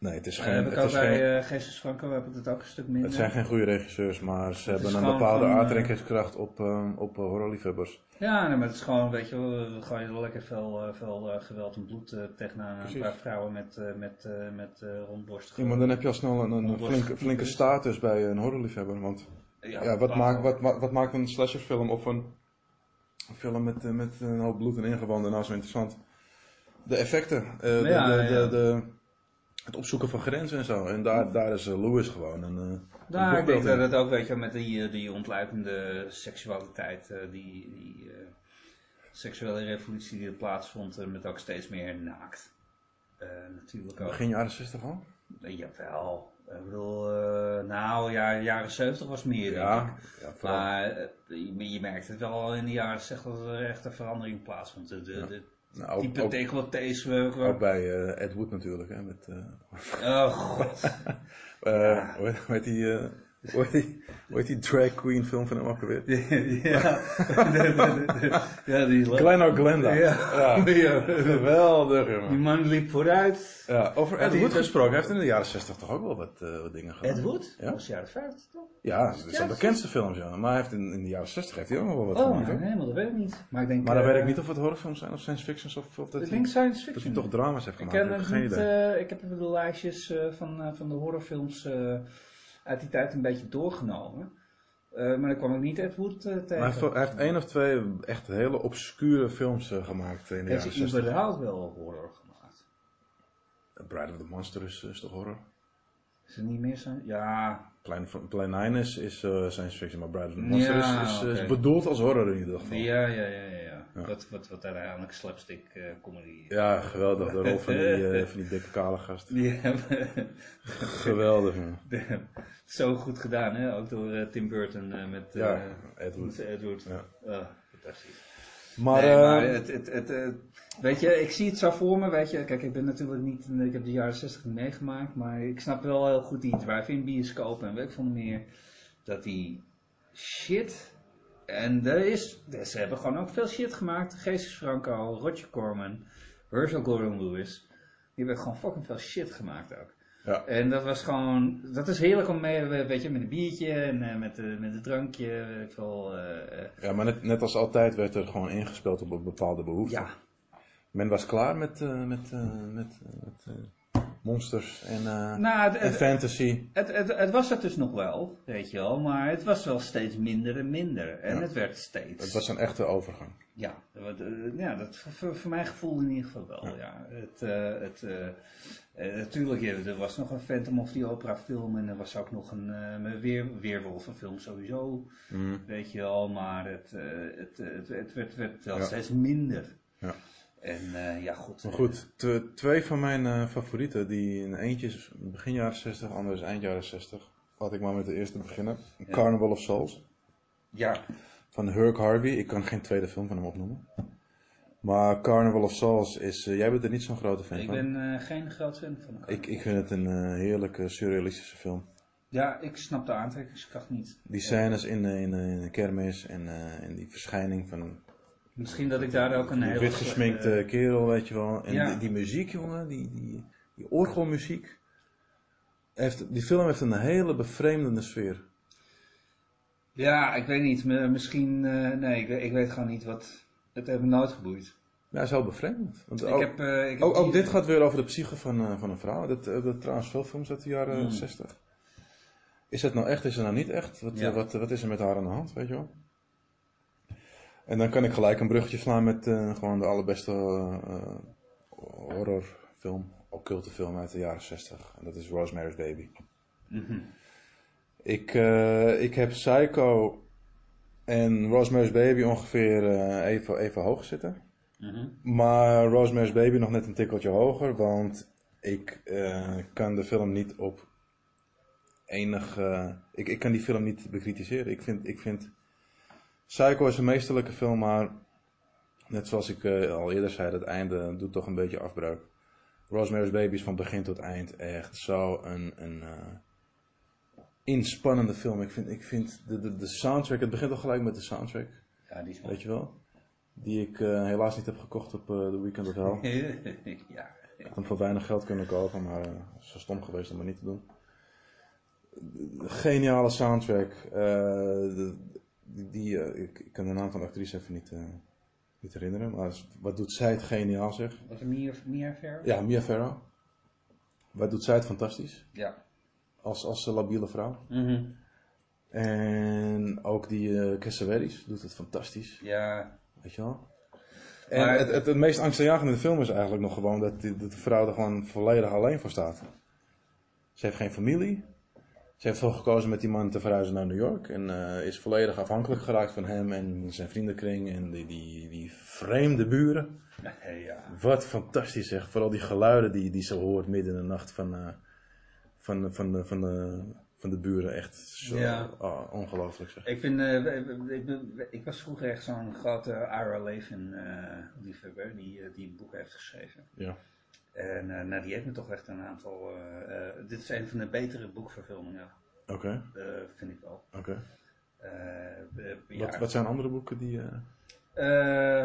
Nee, het is Eh, geen... heb ik ook bij geen eh Jesus Franco heb ik het ook een stuk minder. het zijn geen goede regisseurs, maar ze Het hebben een gewoon bepaalde van, eh, aantrekkingskracht op, eh, op eh, horrorliefhebbers. Ja, nee, maar het is gewoon, weet je wel, er lekker veel, eh, veel eh, geweld en bloed eh, tegenaan. Een Precies. paar vrouwen met, eh, met, eh, met eh rondborstige... Ja, maar dan heb je al snel een, een flinke, flinke status bij een horrorliefhebber. Want Ja, ja, wat, maakt, wat, wat, wat maakt een slasherfilm of een, een film met, eh, met een hoop bloed en ingewanden nou zo interessant? De effecten, eh, de, Ja, de, ja. de, het opzoeken van grenzen en zo. En daar, daar is eh, Lewis gewoon een, eh, een ik denk dat het ook, weet je, met die, die ontluikende seksualiteit, die, die seksuele revolutie die er plaatsvond, met ook steeds meer naakt. Natuurlijk ook. Begin jaren 60 al? Jawel. Ik bedoel, eh, nou ja, jaren 70 was meer. denk ik. Ja. Maar eh, je, merkt het wel al in de jaren 60 dat er echt een verandering plaatsvond. De, de, Ja. de Nou, ook, type ook, bij eh, Ed Wood natuurlijk. Hè, met, Oh god. hoe, heet- die, hoe, heet die, hoe heet die drag queen film van hem ook alweer? ja. Die is. Glenn Glenda. Ja. Ja. Geweldig, Die man liep vooruit. Ja, over Ed Wood gesproken. Hij heeft in de jaren 60 toch ook wel wat, eh, wat dingen gedaan. Ed Wood? Ja. Dat was jaren 50 toch? Ja, dat is zijn bekendste films, ja. Maar hij heeft in, in de jaren 60 heeft hij ook nog wel wat Oh, gemaakt, nee, hoor. helemaal, dat weet ik niet. Maar ik denk... Maar dan eh, weet ik niet of het horrorfilms zijn of science fictions of, of dat, Ik denk science dat hij fiction. toch drama's heeft Ik gemaakt. ken Ik heb het geen niet, idee. eh, ik heb even de lijstjes eh, van, eh, van de horrorfilms eh, uit die tijd een beetje doorgenomen. Eh, maar dan kwam ik niet Ed Wood eh, tegen. Maar hij heeft, hij heeft één of twee echt hele obscure films eh, gemaakt in de Heeft jaren hij 60. überhaupt wel horror gemaakt? Bride of the Monster is, is toch horror? Is het niet meer zo? Ja, Plein, Plein 9 is, is eh, science fiction, maar Bride of the Monster Ja, is, is, is oké. bedoeld als horror in ieder geval. ja, ja, ja, ja. Ja. Ja. Wat, wat, wat uiteindelijk slapstick eh comedy Ja, geweldig. De rol van die, eh, van die dikke kale gast. Hebben Geweldig, man. zo goed gedaan, hè? Ook door eh, Tim Burton met Ja, Ed Wood. met Edward. Ja. Ah, fantastisch. Maar, nee, maar het, het, het, weet je, ik zie het zo voor me, weet je. Kijk, ik ben natuurlijk niet, ik heb de jaren 60 niet meegemaakt, maar ik snap wel heel goed die drive-in bioscoop en weet ik veel meer. Dat die shit, en er is, ze hebben gewoon ook veel shit gemaakt. Jesus Franco, Roger Corman, Herschel Gordon Lewis. Die hebben gewoon fucking veel shit gemaakt ook. Ja. En dat was gewoon, dat is heerlijk om mee, weet je, met een biertje en eh, met, uh, met een drankje, weet ik veel. eh, eh, Ja, maar net, net als altijd werd er gewoon ingespeeld op een bepaalde behoefte. ja, Men was klaar met, eh, met, eh, met, eh, met eh, monsters en, eh, nou, het, en fantasy. het, het, het was het dus nog wel, weet je wel, maar het was wel steeds minder en minder. En Ja. het werd steeds. Het was een echte overgang. Ja, wat, eh, ja dat, voor, voor mijn gevoel in ieder geval wel. Ja. Het, eh, het, natuurlijk, er was nog een Phantom of the Opera film en er was ook nog een uh, weer, Weerwolvenfilm sowieso, Mm. weet je wel, maar het, het, het, het werd, werd wel Ja. steeds minder. Ja. En eh, ja, goed. Maar goed, twee van mijn eh, favorieten, die in eentje is begin jaren 60, andere is eind jaren 60. Laat ik maar met de eerste beginnen. Carnival of Souls Ja, van Herc Harvey. Ik kan geen tweede film van hem opnoemen. Maar Carnival of Souls is, eh, jij bent er niet zo'n grote fan ik van. ben eh, geen groot fan van elkaar. Ik, ik vind het een heerlijke surrealistische film. Ja, ik snap de aantrekkingskracht niet. Die scènes in, de- in, in de kermis en, en die verschijning van Misschien dat ik daar ook een hele wit gesminkte slechte- kerel, weet je wel. En Ja. die, die muziek, jongen, die, die, die orgelmuziek. Heeft, die film heeft een hele bevreemdende sfeer. Ja, ik weet niet. Misschien, eh, nee, ik, ik weet gewoon niet wat. Het heeft me nooit geboeid. Ja, is heel bevreemdend. Want Ik ook, heb, eh, ik ook, dit gaat weer over de psyche van, eh, van een vrouw. Dat, dat trouwens veel films uit de jaren Mm. 60. Is het nou echt, is het nou niet echt? Wat, Ja. wat, wat is er met haar aan de hand, weet je wel? En dan kan ik gelijk een bruggetje slaan met eh, gewoon de allerbeste eh, eh, horrorfilm, occulte film uit de jaren 60. En dat is Rosemary's Baby. Mhm. Ik, ik heb Psycho en Rosemary's Baby ongeveer even, even hoog zitten. Mhm. Maar Rosemary's Baby nog net een tikkeltje hoger, want ik kan de film niet op enig... ik, ik kan die film niet bekritiseren. Ik vind, ik vind... Psycho is een meesterlijke film, maar net zoals ik eh, al eerder zei, het einde doet toch een beetje afbreuk. Rosemary's Baby is van begin tot eind echt zo een, een eh, inspannende film. Ik vind, ik vind de, de, de soundtrack, het begint al gelijk met de soundtrack, Ja, die is weet je wel. Die ik eh, helaas niet heb gekocht op The Weekend of Hell. ja. Ik had hem voor weinig geld kunnen kopen, maar het is zo stom geweest om het niet te doen. Geniale soundtrack. de- die, die, eh, ik, ik kan de naam van de actrice even niet, eh, niet herinneren, maar wat doet zij het geniaal zeg. Was het Mia, Mia Farrow? Ja, Mia Farrow. Wat doet zij het fantastisch. Ja. Als, als labiele vrouw. Mhm. En ook die Cassavetes doet het fantastisch. Ja. Weet je wel? En Maar- het, het, het meest angstaanjagende in de film is eigenlijk nog gewoon dat, die, dat de vrouw er gewoon volledig alleen voor staat. Ze heeft geen familie. Ze heeft ervoor gekozen met die man te verhuizen naar New York. En eh, is volledig afhankelijk geraakt van hem en zijn vriendenkring en die, die, die vreemde buren. ja. Wat fantastisch zeg. Vooral die geluiden die, die ze hoort midden in de nacht van, eh, van, van, de, van, de, van de buren. Echt zo Ja. oh, ongelooflijk zeg. Ik, vind, eh, ik, ik was vroeger echt zo'n grote Ira Levin eh liefhebber die, die een boek heeft geschreven. Ja. En eh, nou, die heeft me toch echt een aantal. eh, eh, dit is een van de betere boekverfilmingen, Oké, eh, vind ik wel. oké. Ja. Wat, wat zijn andere boeken die...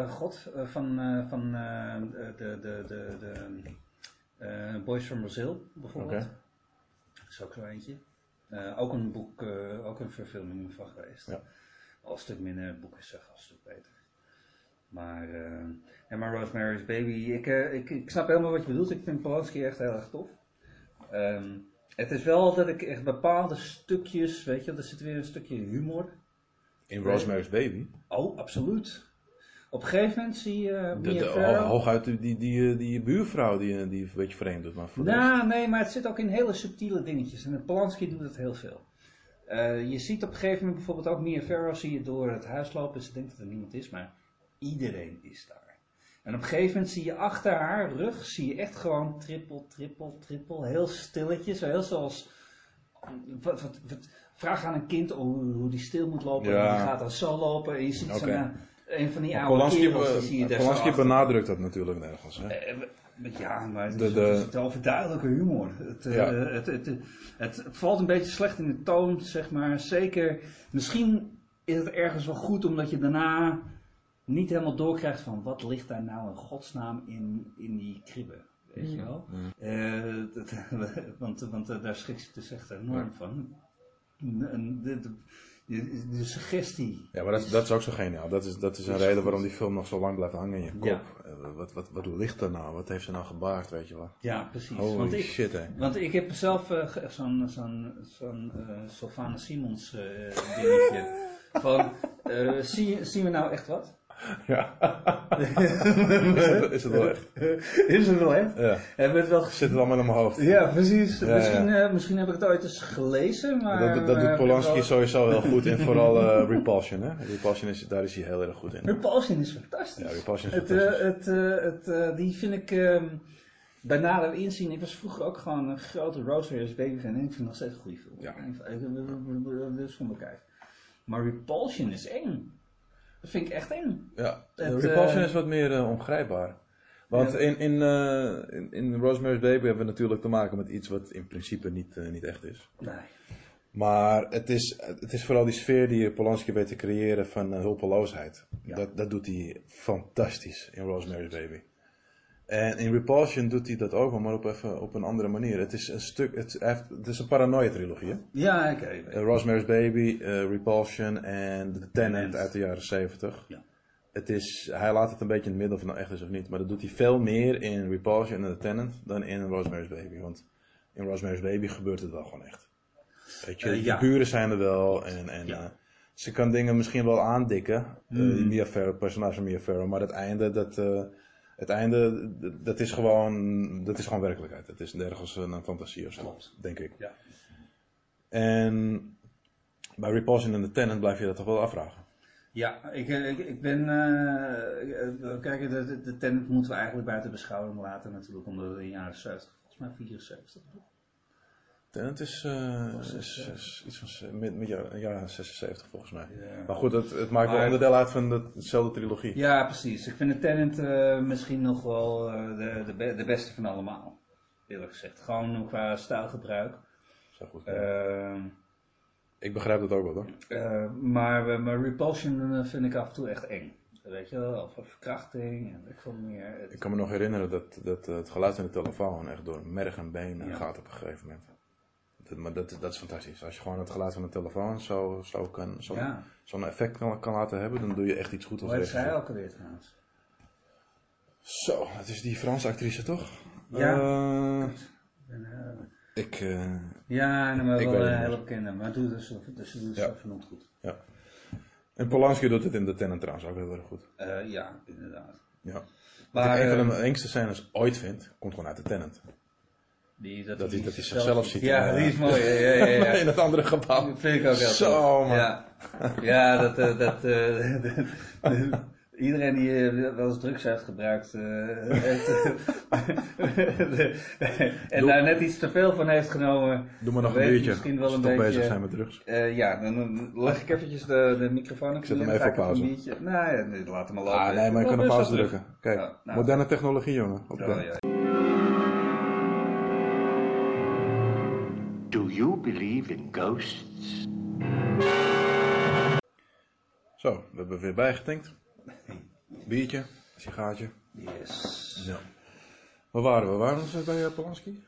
God, van, van de, de, de, de Boys from Brazil bijvoorbeeld. Oké. Dat is ook zo eentje. Ook een boek, ook een verfilming van geweest. Ja. Al een stuk minder, het boek is zeg al een stuk beter. Maar, eh ja, maar Rosemary's Baby, ik, eh, ik, ik snap helemaal wat je bedoelt. Ik vind Polanski echt heel erg tof. Ehm, het is wel dat ik echt bepaalde stukjes, weet je, er zit weer een stukje humor. in Rosemary's Baby? Oh, absoluut. Op een gegeven moment zie je uh, De, de, ho- hooguit die, die, die, die buurvrouw die, die een beetje vreemd doet. Maar voor de rest- Nou, nee, maar het zit ook in hele subtiele dingetjes. En Polanski doet het heel veel. Eh, je ziet op een gegeven moment bijvoorbeeld ook Mia Farrow zie je door het huis lopen. Ze denkt dat er niemand is, maar iedereen is daar. En op een gegeven moment zie je achter haar rug, zie je echt gewoon trippel, trippel, trippel. Heel stilletjes, heel zoals... Wat, wat, wat, vraag aan een kind hoe, hoe die stil moet lopen. Ja. En die gaat dan zo lopen. En je ziet eh, een van die Maar oude Polanski, kerels, die zie je daar Polanski benadrukt dat natuurlijk nergens. Hè? Eh, eh, Ja, maar het is, de- het is het overduidelijke humor. Het, eh, Ja. het, het, het valt een beetje slecht in de toon, zeg maar. Zeker, misschien is het ergens wel goed omdat je daarna niet helemaal doorkrijgt van wat ligt daar nou in godsnaam in, in die kribben. weet je wel. Ja. Eh, dat- want want eh, daar schrikt ze dus echt enorm van. En de, de, de, de suggestie. Ja, maar dat, dat is ook zo geniaal. Dat is, dat is een Is reden goed. waarom die film nog zo lang blijft hangen in je kop. Ja. Eh, Wat, wat, wat ligt er nou? Wat heeft ze nou gebaard, weet je wel? Ja, precies. Holy want, ik, shit, hè. want ik heb zelf eh, zo'n zo'n eh, Simons eh, dingetje. Van, eh, zie, zien we nou echt wat? Ja. is, het, is het wel echt? Is het wel echt? Ja. Hebben we het wel? Zit het allemaal in mijn hoofd. Ja, precies. Ja, misschien, ja. eh, misschien heb ik het ooit eens gelezen, maar... dat, dat eh, doet Polanski wel- sowieso heel goed in, vooral eh, Repulsion. Hè? Repulsion is, daar is hij heel erg goed in. Repulsion is fantastisch. Ja, Repulsion is het, eh, het, eh, het, eh, die vind ik ehm, bij nader inzien. Ik was vroeger ook gewoon een grote Rosemary's Baby fan en ik vind het nog steeds een goede film. Ja. Dus van bekijken. Maar Repulsion is eng. Dat vind ik echt eng. Ja, Het, Repulsion eh, is wat meer eh, ongrijpbaar. Want Ja. in, in, eh, in, in Rosemary's Baby hebben we natuurlijk te maken met iets wat in principe niet, niet echt is. Nee. Maar het is, het is vooral die sfeer die Polanski weet te creëren van hulpeloosheid. Ja. Dat, dat doet hij fantastisch in Rosemary's Baby. En in Repulsion doet hij dat ook wel, maar op, even, op een andere manier. Het is een stuk, het, heeft, het is een paranoia-trilogie. hè? Ja, oké. Eh, Rosemary's Baby, eh, Repulsion en The Tenant uit de jaren 70. Ja. Het is, hij laat het een beetje in het midden of het nou echt is of niet. Maar dat doet hij veel meer in Repulsion en The Tenant dan in Rosemary's Baby. Want in Rosemary's Baby gebeurt het wel gewoon echt. Weet je, Eh, de buren zijn er wel en, en Ja. ze kan dingen misschien wel aandikken. Mm. Mia Farrow, personage van Mia Farrow. Maar het einde, dat, het einde, dat is gewoon, dat is gewoon werkelijkheid. Het is nergens een, fantasie of zo, denk ik. Ja. En bij Repulsion en The Tenant blijf je dat toch wel afvragen. Ja, ik, eh, ik, ik ben. eh, eh, kijk, de, de, de tenant moeten we eigenlijk buiten beschouwing laten, natuurlijk, omdat het in de jaren 70, volgens mij 74. Tenant is, eh, is, is iets van jaar, jaren 76 volgens mij. Ja. Maar goed, het, het maakt wel onderdeel uit van de, dezelfde trilogie. Ja, precies. Ik vind de tenant eh, misschien nog wel eh, de, de, be- de beste van allemaal. Eerlijk gezegd. Gewoon qua stijlgebruik. Zo goed. Eh, ik begrijp dat ook wel hoor. maar, maar Repulsion vind ik af en toe echt eng. Weet je wel, of verkrachting en ik veel meer. Het- Ik kan me nog herinneren dat, dat het geluid in de telefoon echt door merg en been Ja. gaat op een gegeven moment. Dat, maar dat, dat is fantastisch. Als je gewoon het geluid van de telefoon zo, zo kan, zo'n ja, zo'n effect kan, kan laten hebben, dan doe je echt iets goed als hoe heet zij ook alweer trouwens? Zo, dat is die Franse actrice toch? Ja. Eh, Ik eh, Ja, nou, maar Ik wel het een niet. hele bekende. Maar doe dus, dus ze doet Ja. het vernoemd goed. en Polanski doet het in de Tenant trouwens ook heel erg goed. Eh, ja, inderdaad. Ja. Maar, Wat ik een van de engste scènes ooit vind, komt gewoon uit de Tenant. Die, dat, Dat die dat hij zichzelf ziet, Ja, ja. die is mooi. Ja, ja, ja, in het andere gebouw. Dat vind ik ook heel Zo, man. Ja, ja dat, eh, dat, eh, iedereen die eh, wel eens drugs heeft gebruikt en Doe- daar net iets te veel van heeft genomen. Doe maar nog een je biertje. misschien wel een beetje- bezig zijn met drugs. Ja, dan, leg ik eventjes de, de microfoon Ik zet hem even op pauze. Nou ja, nee, laat hem maar lopen. Ah, nee, maar je Wel kan op pauze wel drukken. Kijk, Ja, nou. moderne technologie, jongen. Op Do you believe in ghosts? Zo, we hebben weer bijgetankt. Biertje, sigaartje. Yes. Ja. Waar waren we? We waren we bij uh, Polanski?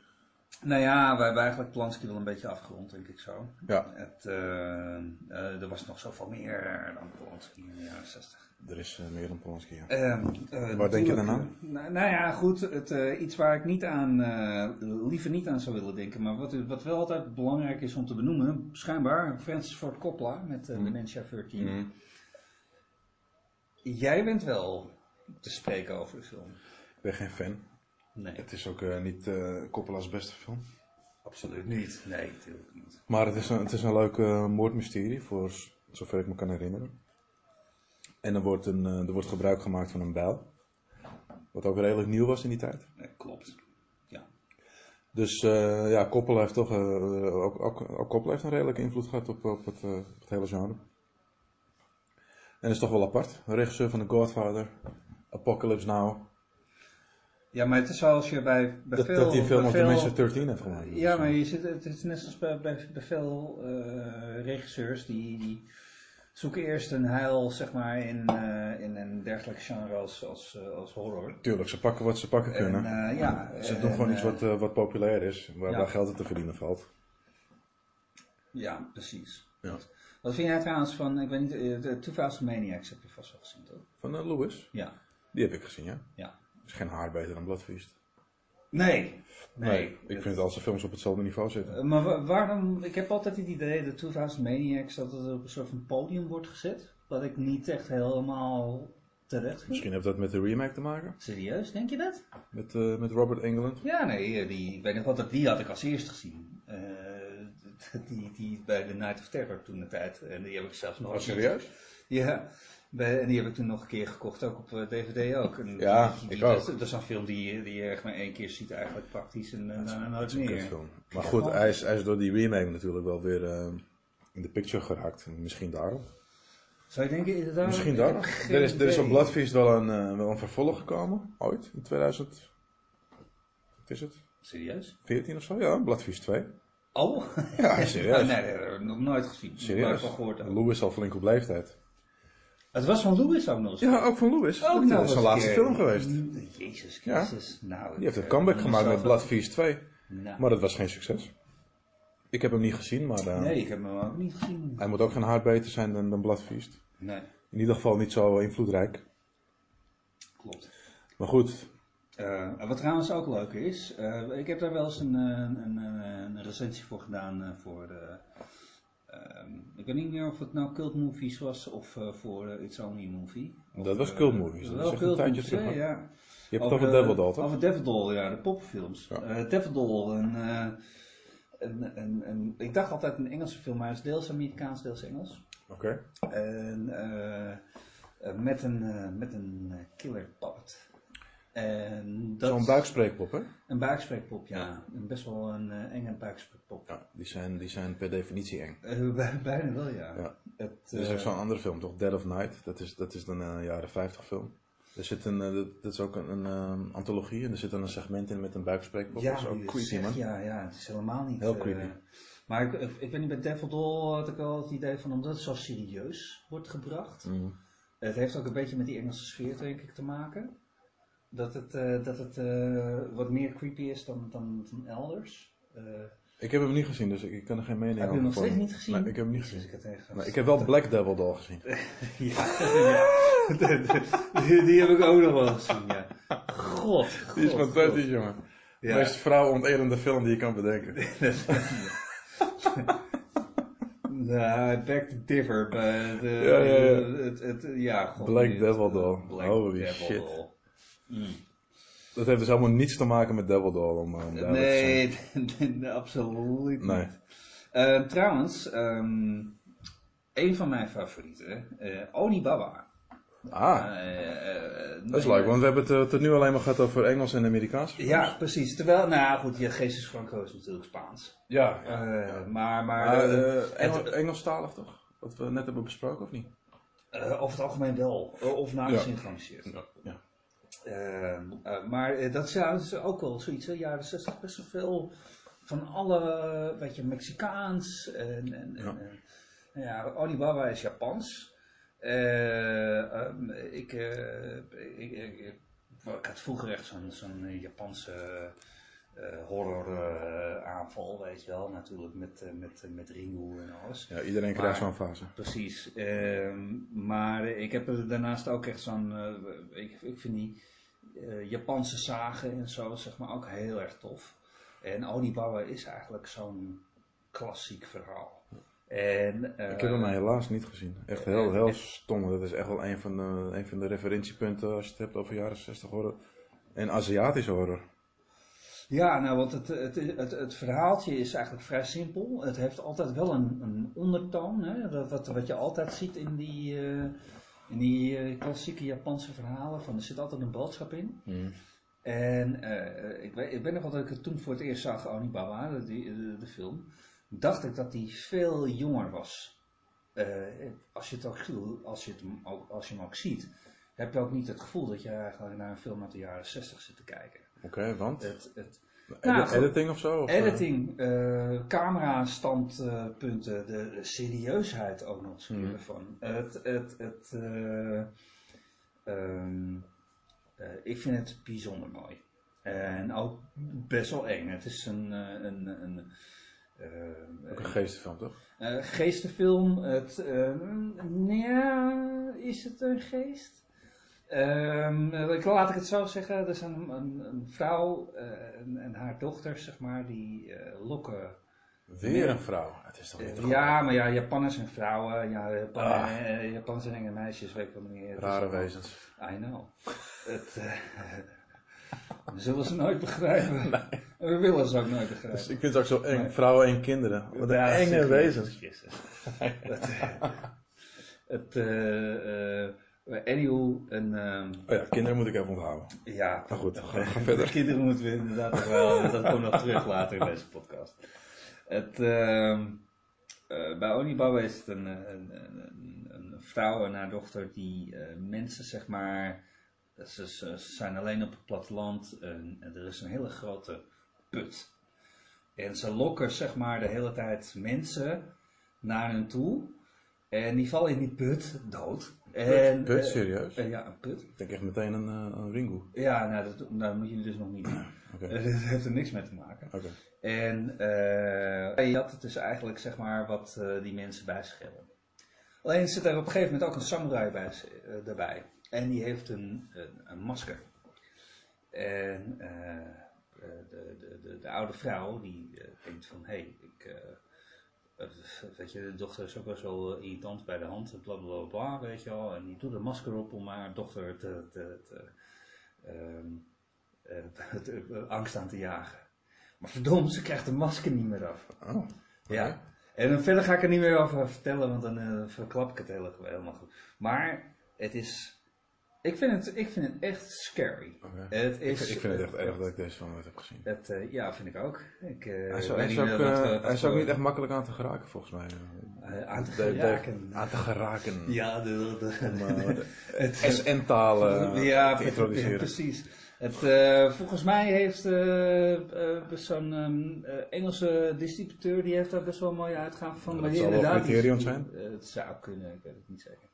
Nou ja, wij hebben eigenlijk Polanski wel een beetje afgerond, denk ik zo. Ja, Het, eh, eh, er was nog zoveel meer dan Polanski in de jaren 60. Er is eh, meer dan Polanski. Ja. Ehm, eh, Waar denk je dan aan? Nou, nou ja, goed. Het, iets waar ik niet aan, liever niet aan zou willen denken. Maar wat, wat wel altijd belangrijk is om te benoemen. Schijnbaar, Francis Ford Coppola met uh, Dementia 13. Mm. Jij bent wel te spreken over de film. Ik ben geen fan. Nee, Het is ook niet Coppola's beste film. absoluut niet. Nee, natuurlijk niet. Maar het is een, het is een leuk moordmysterie, voor zover ik me kan herinneren. En er wordt, een, eh, er wordt gebruik gemaakt van een bijl. Wat ook redelijk nieuw was in die tijd. Klopt. Ja. Dus eh, ja, Coppola heeft toch, eh, ook, ook, ook Coppola heeft een redelijke invloed gehad op, op, het, het hele genre. En dat is toch wel apart. Regisseur van The Godfather, Apocalypse Now. Ja, maar het is zoals je bij, bij Dat, veel... dat die film op veel- Dimension 13 heeft gemaakt. Ja, maar je zit, het is net zoals bij, bij, bij veel regisseurs die, die zoek eerst een heil, zeg maar, in, eh, in een dergelijk genre als, als, eh, als horror. Tuurlijk, ze pakken wat ze pakken En, kunnen. eh, ja, ze en, doen gewoon iets wat, eh, wat populair is, waar, ja. waar geld te verdienen valt. Ja, precies. Ja. Wat vind jij trouwens van, ik weet niet, de 2000 Maniacs heb je vast wel gezien, toch? Van Lewis, Ja. die heb ik gezien, ja. Ja. is geen haar beter dan Bloodfeast. Nee. Nee. ik vind al zijn films op hetzelfde niveau zitten. Eh, Maar wa- waarom, ik heb altijd het idee dat 2000 Maniacs dat het op een soort van podium wordt gezet. Wat ik niet echt helemaal terecht vind. Misschien heeft dat met de remake te maken, Serieus, denk je dat? met, eh, met Robert Englund. Ja, nee, eh, die, ik weet nog wel dat die had ik als eerst gezien. Eh, die, die bij de Night of Terror toen de tijd. En die heb ik zelfs nog Oh, serieus? Ja, bij, en die heb ik toen nog een keer gekocht, ook op eh, DVD ook. En Ja, die- ik ook. Dat, dat is een film die, die je echt maar één keer ziet eigenlijk praktisch en eh, daarna Dat nooit meer. Maar goed, hij is, hij is door die remake natuurlijk wel weer eh, in de picture geraakt. Misschien daarom. Zou je denken inderdaad? Misschien daarom. Er is, er is op. Bloodfeast wel een, eh, wel een vervolg gekomen, ooit, in 2000. Wat is het? Serieus? 14 of zo? Ja, Bloodfeast 2. Oh? Ja, serieus. nee, dat heb ik nog nooit gezien. Serieus. wel gehoord ook. Lewis al flink op leeftijd. Het was van Louis ook nog eens. Ja, ook van Lewis. Ook dat is zijn laatste keer. film geweest. Jezus Ja. Christus. Nou, Die heeft een ik, comeback eh, gemaakt met Bloodfeast 2. Nou, Maar dat was geen succes. Ik heb hem niet gezien, maar eh, nee, ik heb hem ook niet gezien. hij moet ook geen haar beter zijn dan, dan Bloodfeast. Nee, In ieder geval niet zo invloedrijk. klopt. Maar goed, Eh, wat trouwens ook leuk is, eh, ik heb daar wel eens een, eh, een, een, een recensie voor gedaan voor ehm, ik weet niet meer of het nou Cult Movies was of voor It's Only Movie. Of, Dat was Cult Movies, dat is echt een tijdje terug, hè, ja. je hebt het over Devil Doll, toch? Over Devil Doll, ja, de poppenfilms. Ja. Devil Doll, ik dacht altijd een Engelse film, maar het is deels Amerikaans, deels Engels. Oké. En, met een, met een killer puppet. En dat, Zo'n buikspreekpop, hè? Een buikspreekpop, ja. Best wel een eh, enge buikspreekpop. Ja, die zijn, die zijn per definitie eng. Eh, bij- bijna wel, ja. Ja. Het, Er is eh, ook zo'n andere film, toch? Dead of Night. Dat is, dat is dan een jaren 50 film. Er zit een, eh, dat, dat is ook een, een eh, antologie en er zit dan een segment in met een buikspreekpop. ja, dat is ook creepy, man. Ja, ja, het is helemaal niet... Heel eh, creepy. maar ik, ik, ik weet niet, bij Devil Doll had ik wel het idee van, omdat het zo serieus wordt gebracht. Mhm. Het heeft ook een beetje met die Engelse sfeer, denk ik, te maken. Dat het, eh, dat het eh, wat meer creepy is dan, dan, dan elders. Eh, Ik heb hem niet gezien, dus ik, ik kan er geen mening heb je over hem nog steeds niet gezien? Nee, ik heb hem niet Dus gezien. ik, het tegen- Nee, ik heb wel Black Devil Doll gezien. Ja, ja. die, die heb ik ook nog wel gezien, ja. God, Die is God, fantastisch, jongen. De Ja. meest vrouwonterende film die je kan bedenken. Nou, back to differ, de, Ja, ja, ja. Het, het, ja, god, Black Devil Doll. Holy shit. Mm. Dat heeft dus helemaal niets te maken met Devil Doll, om. Nee, absoluut Nee. niet. Eh, trouwens, ehm, een van mijn favorieten, eh Onibaba. Ah, Eh, eh, dat is leuk, want we hebben het tot nu alleen maar gehad over Engels en Amerikaans. Ja, precies. Terwijl, nou ja, goed, je Jesus Franco is natuurlijk Spaans. ja. Eh, maar, maar Maar, Engel- het- Engelstalig toch? Wat we net hebben besproken, of niet? over het algemeen wel. Of nagesynchroniseerd. Ja. Eh, eh, maar eh, dat is, ja, dat is ook wel zoiets, hè. jaren 60 best wel veel van alle, weet je, Mexicaans en, en, Ja. en, en ja, Alibaba is Japans. Eh, ehm, ik, eh, ik, ik, ik, had vroeger echt zo'n zo'n eh, Japanse eh, horror eh, aanval, weet je wel, natuurlijk met, eh, met, met Ringu en alles. Ja, iedereen krijgt zo'n fase. Precies. Ehm, maar ik heb er daarnaast ook echt zo'n. ik, ik vind die Japanse zagen en zo, zeg maar, ook heel erg tof. En Onibaba is eigenlijk zo'n klassiek verhaal. En, Ik heb hem helaas niet gezien. Echt heel, heel stom. Dat is echt wel een van, de, een van de referentiepunten als je het hebt over jaren 60 horror. En Aziatische horror. Ja, nou, want het, het, het, het verhaaltje is eigenlijk vrij simpel. Het heeft altijd wel een, een ondertoon, hè? Dat, wat, wat je altijd ziet in die, eh, in die eh, klassieke Japanse verhalen. Van, er zit altijd een boodschap in. En eh, ik, weet, ik weet nog wel dat ik het toen voor het eerst zag, Onibaba, de, de, de film. Dacht ik dat hij veel jonger was. Als, je het ook, als, je het als je hem ook ziet, heb je ook niet het gevoel dat je eigenlijk naar een film uit de jaren 60 zit te kijken. Oké, want? Het, het, Nou, Edit- editing of zo? Of, eh, Editing, eh camera, standpunten, de, de serieusheid ook nog keer Mhm. ervan. Het, het, het, eh, ehm, eh, ik vind het bijzonder mooi. En ook best wel eng. Het is een, een, een, ook een geestenfilm, toch? geestenfilm. Het, eh, ja, is het een geest? Ehm, ik, laat ik het zo zeggen. Er is een, een, een vrouw eh, en, en haar dochter, zeg maar, die eh, lokken. Weer een vrouw. Het is toch niet Eh, ja, maar ja, Japanners en vrouwen. Ja, Japan, Ah. eh, Japanse en meisjes, weet ik wel niet Rare wezens. I know. Het, eh, we zullen ze nooit begrijpen. We willen ze ook nooit begrijpen. Dus ik vind het ook zo eng. Nee. Vrouwen en kinderen. Wat een Ja, enge wezens. Het, eh, het, eh, eh, anywho, een, ehm, Oh ja, kinderen moet ik even onthouden. ja. Maar goed, ga, eh, ga verder. Kinderen moeten we inderdaad nog wel, dat komt nog terug later in deze podcast. Het, ehm, eh, bij Onibaba is het een, een, een, een vrouw en haar dochter die eh, mensen, zeg maar, ze, ze, ze zijn alleen op het platteland en, en er is een hele grote put. En ze lokken, zeg maar, de hele tijd mensen naar hen toe. En die vallen in die put dood. En, Put, eh, serieus? eh, ja, een put. Ik denk echt meteen een, eh, een ringo. Ja, nou, dat, nou, moet je dus nog niet doen. Eh, Dat heeft er niks mee te maken. En eh je had het dus eigenlijk zeg maar wat die mensen bij zich hebben. Alleen zit er op een gegeven moment ook een samurai bij, erbij. En die heeft een, een, een masker. En de, de, de, de oude vrouw die denkt van, hé, hey, ik... weet je, de dochter is ook wel zo eh, irritant bij de hand, bla bla bla, weet je wel. En die doet een masker op om haar dochter te, te, te, ehm, eh, te- eh, angst aan te jagen. Maar verdomme, ze krijgt de masker niet meer af. Oh. Ja. En dan verder ga ik er niet meer over vertellen, want dan verklap ik het hele- helemaal goed. Maar het is. Ik vind het, ik vind het echt scary. Oké. Het Ik, is, ik vind het echt erg dat ik deze film nooit heb gezien. Het, eh, ja, vind ik ook. Ik, eh, Hij is, weet hij is niet, ook, eh, eh, eh, wat hij is ook voor- niet echt makkelijk aan te geraken volgens mij. eh, aan te geraken. Aan te geraken. Ja, de, de, eh, het, SN-taal eh, ja, te introduceren. precies. Het, eh, volgens mij heeft eh, eh, zo'n ehm, eh, Engelse distributeur, die heeft daar best wel een mooie uitgave van. Maar dat die zal wel inderdaad, zijn. eh, het zou kunnen, ik weet het niet zeker.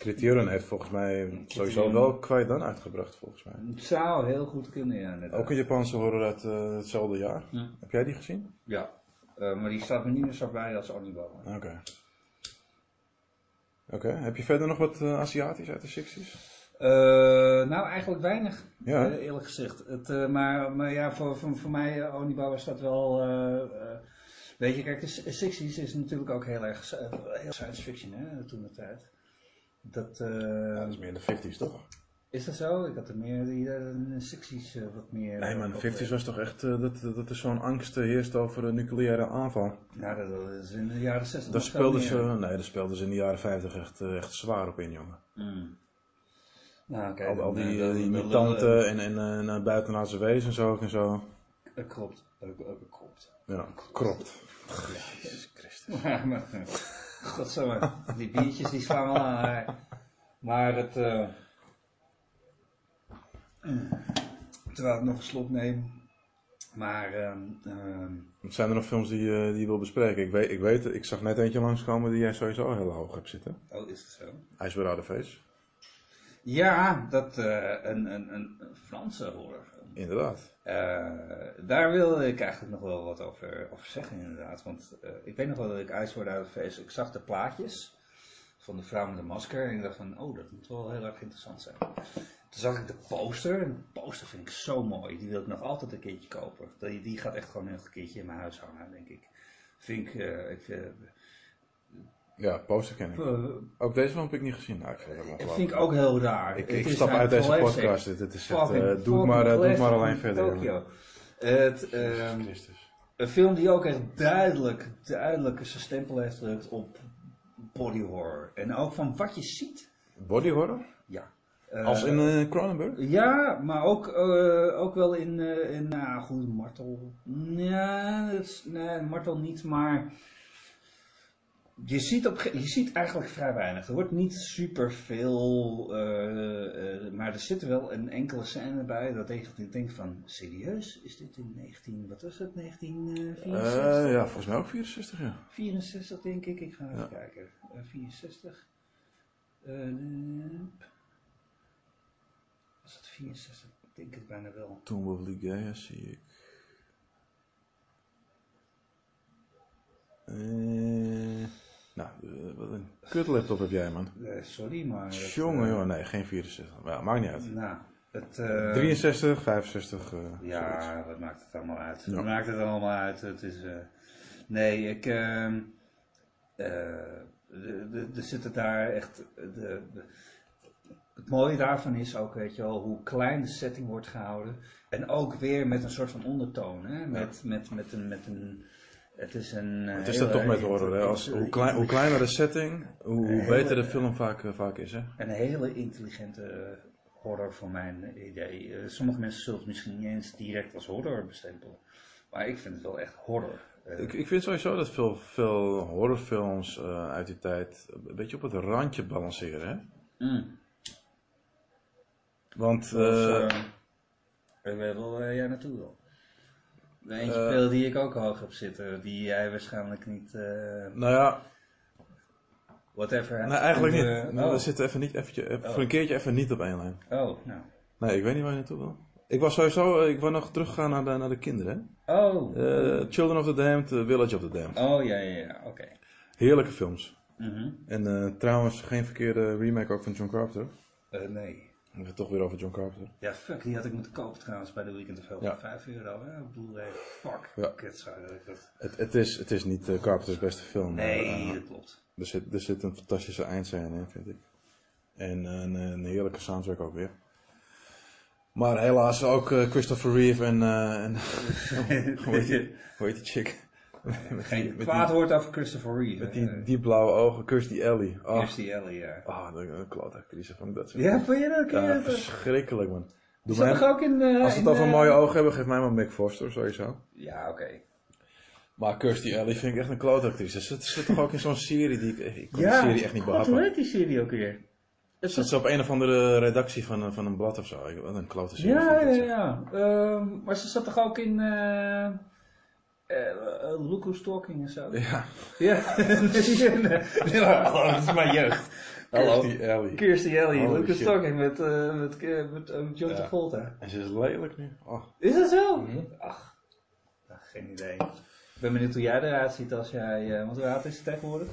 Criterion heeft volgens mij sowieso wel kwijt dan uitgebracht volgens mij. Het zou heel goed kunnen, ja. inderdaad. Ook een Japanse horror uit eh, hetzelfde jaar. Ja. Heb jij die gezien? Ja, Eh, maar die staat me niet meer zo bij als Onibaba. Oké. Oké, heb je verder nog wat eh, Aziatisch uit de 60s? Eh, nou, eigenlijk weinig, Ja. eerlijk gezegd. Het, maar, maar ja, voor, voor, voor mij, uh, Onibaba staat wel... weet je, kijk, de s- 60s is natuurlijk ook heel erg heel science fiction, hè, toen de tijd. Dat, eh, dat is meer in de 50s toch? Is dat zo? Ik had er meer die in de 60s eh, wat meer... Nee, maar in de 50s eh, was toch echt dat, dat er zo'n angst heerst over een nucleaire aanval. Ja, dat, dat is in de jaren 60 Daar speelden ze, nee, daar speelden ze in de jaren 50 echt, echt zwaar op in, jongen. Mm. Nou, al, die, die dan- dan- mutanten en, en, en buitenaardse wezens ook en zo. Dat klopt. Dat dat klopt. Ja, kropt. Jezus Christus. Maar, godsamme, die biertjes die slaan wel aan. Maar het... mm, terwijl ik nog een slok neem. Maar... ehm, Zijn er nog films die, eh, die je wil bespreken? Ik weet, ik weet, ik zag net eentje langskomen die jij sowieso heel hoog hebt zitten. oh, is het zo? A Face. Ja, dat eh, een, een, een Franse horrorfilm. Inderdaad. Eh, daar wil ik eigenlijk nog wel wat over, zeggen, inderdaad. Want eh, ik weet nog wel dat ik Ice Word Out of Face, ik zag de plaatjes van de vrouw met de masker en ik dacht van, oh, dat moet wel heel erg interessant zijn. Toen zag ik de poster en de poster vind ik zo mooi. Die wil ik nog altijd een keertje kopen. Die, die gaat echt gewoon nog een keertje in mijn huis hangen, denk ik. Vind ik, eh, ik, Ja, poster ken ik. eh, Ook deze film heb ik niet gezien. Nou, ik vind het dat wel vind ik ook heel raar. Ik, Het ik stap uit deze classic. podcast. Dit is Fucking- eh, doe, het fucking maar, eh, doe het maar alleen verder. Het, ehm. Een film die ook echt duidelijk, duidelijk zijn stempel heeft gedrukt op body horror. En ook van wat je ziet. Body horror? Ja. Als in Cronenberg? Ja, maar ook, ook wel in, in nou goed, Martel. Nee, is- nee, Martel niet, maar je ziet, op, je ziet eigenlijk vrij weinig. Er wordt niet super veel, eh, eh, maar er zit wel een enkele scène bij dat ik ik denk van, serieus? Is dit in 19, wat was het, 1964? Eh, ja, volgens mij ook 64, ja. 64 denk ik, ik ga even Ja. kijken. Eh, 64. Eh, was het 64? Ik denk het bijna wel. Tomb of Ligeia zie ik. Eh, nou, eh, wat een kut laptop heb jij, man. Eh, sorry, maar... Jongen, eh, jongen, nee, geen 64. Maar ja, maakt niet uit. Nou, het... eh, 63, 65, eh zoiets. Ja, wat maakt het allemaal uit? Ja. Wat maakt het allemaal uit? Het is, nee, ik. ehm, eh, Er zitten daar echt. De, de- het mooie daarvan is ook, weet je wel, hoe klein de setting wordt gehouden. En ook weer met een soort van ondertoon. Hè? Met, met, met, een, met een. Het is een. eh, Het is dat toch met horror, hè? Als, hoe, klein, hoe kleiner de setting, hoe, hoe beter de film vaak, eh, vaak is, hè? Een hele intelligente horror voor mijn idee. Eh, sommige mensen zullen het misschien niet eens direct als horror bestempelen. Maar ik vind het wel echt horror. Ik, ik vind sowieso dat veel, veel horrorfilms uit die tijd een beetje op het randje balanceren, hè? mm. Want, ik weet wel waar jij naartoe wil. De eentje Eh. pil die ik ook hoog heb zitten, die jij waarschijnlijk niet, eh, nou ja, whatever. nee, eigenlijk niet. Eh, Nou, oh. We zitten even niet, eventje, even- Oh. voor een keertje even niet op één lijn. oh, nou. Nee, ik weet niet waar je naartoe wil. Ik was sowieso, eh, ik wou nog teruggaan naar de, naar de kinderen. Oh, Eh, Children of the Damned, eh, Village of the Damned. oh ja, ja, ja, oké. Heerlijke films. Mhm. En eh, trouwens, geen verkeerde remake ook van John Carpenter. Eh, nee. We gaan het toch weer over John Carpenter. Ja, fuck, die had ik moeten kopen trouwens bij de Weekend of Hell Ja. voor 5 euro. Hè? Ik bedoel, eh, fuck. Ja. Dat... Het, het, is, het is niet eh, Carpenter's beste film. maar, Nee, eh, dat klopt. er, zit, er zit een fantastische eindscène in, vind ik. En eh, een, een heerlijke soundtrack ook weer. Maar helaas ook eh, Christopher Reeve en, eh, en hoe, heet die, hoe heet die chick? Geen kwaad die, woord over Christopher Reeve. met die, die blauwe ogen, Kirstie Alley. Oh, Kirstie Alley, ja. ah, de, de klootactrice van dat. Ja, vond je dat? Ja, Ja, verschrikkelijk man. Doe mij, ook in... eh, als we het over eh, mooie ogen hebben, geef mij maar Mick Foster sowieso. Ja, oké. Maar Kirstie Alley vind ik echt een klootactrice. Ze zit toch ook in zo'n serie die ik... Ik kan Ja, die serie echt niet God, hoe behappen. heet die serie ook weer? Zat ze op een of andere redactie van, een- van een blad of zo. Ik, wat een klote serie. Ja, ja, dat, ja. Ehm, maar ze zat toch ook in... eh eh Look Who's Talking en zo? Ja, Ja. Hallo, dat is mijn jeugd. Hallo. Kirstie Alley. Kirstie Holy Look Who's. Talking met, eh met, eh, met eh, John. Travolta. En ze is lelijk nu. Oh. Is dat zo? Mhm. Ach, nou, geen idee. Ik ben benieuwd hoe jij eruit ziet als jij... eh want hoe oud is ze tegenwoordig?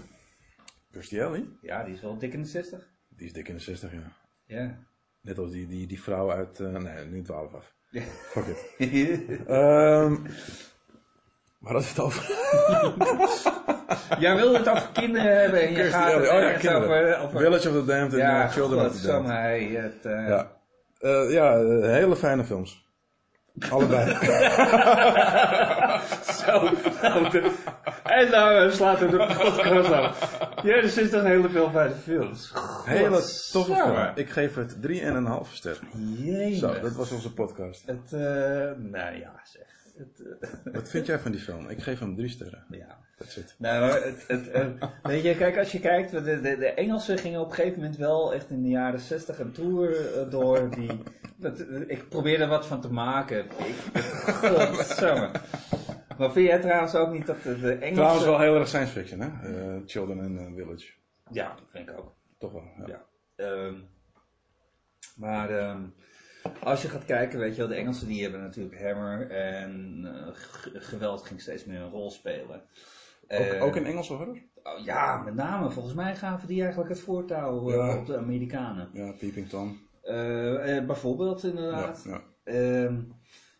Kirstie Alley? Ja, die is wel dik in de 60. Die is dik in de 60, ja. Ja. Net als die, die, die vrouw uit... eh, nee, nu 12 af. Ja. Fuck it. Ehm waar had het over? Jij wilde het over kinderen hebben en je gaat het Oh ja, kinderen. over... over Village of the Damned en ja, eh, Children of the Damned. het, eh, Ja, Eh, ja eh, hele fijne films. Allebei. Zo, en nou slaat er de podcast af. Ja, er zit toch hele veel fijne films. hele toffe film. Ik geef het 3,5 ster. Jee. Zo, dat was onze podcast. Het, eh, nou ja, zeg. Het, eh, Wat vind jij van die film? Ik geef hem 3 sterren. ja. That's it. Nou, het, het, weet je, kijk, als je kijkt, de, de, de Engelsen gingen op een gegeven moment wel echt in de jaren 60 een tour eh, door die. Dat, ik probeerde er wat van te maken. Ik, godsamme. Maar vind jij trouwens ook niet dat de, de Engelsen. Trouwens wel heel erg science fiction, hè? Eh, Children in Village. Ja, vind ik ook. Toch wel, ja. Ja. Ehm, maar ehm, als je gaat kijken, weet je wel, de Engelsen die hebben natuurlijk Hammer en eh, geweld ging steeds meer een rol spelen. Ook, Eh, ook in Engelse horror? oh, ja, met name. Volgens mij gaven die eigenlijk het voortouw eh, Ja. op de Amerikanen. Ja, Peeping Tom. Bijvoorbeeld, inderdaad. ja. Ehm,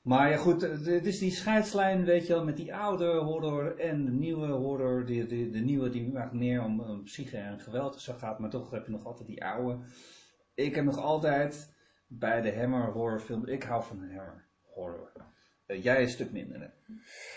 maar ja, goed, het is die scheidslijn, weet je wel, met die oude horror en de nieuwe horror. Die, die, de nieuwe die eigenlijk meer om, om psyche en geweld en zo gaat, maar toch heb je nog altijd die oude. Ik heb nog altijd bij de Hammer horrorfilm, ik hou van de Hammer horror. Eh, jij een stuk minder, hè?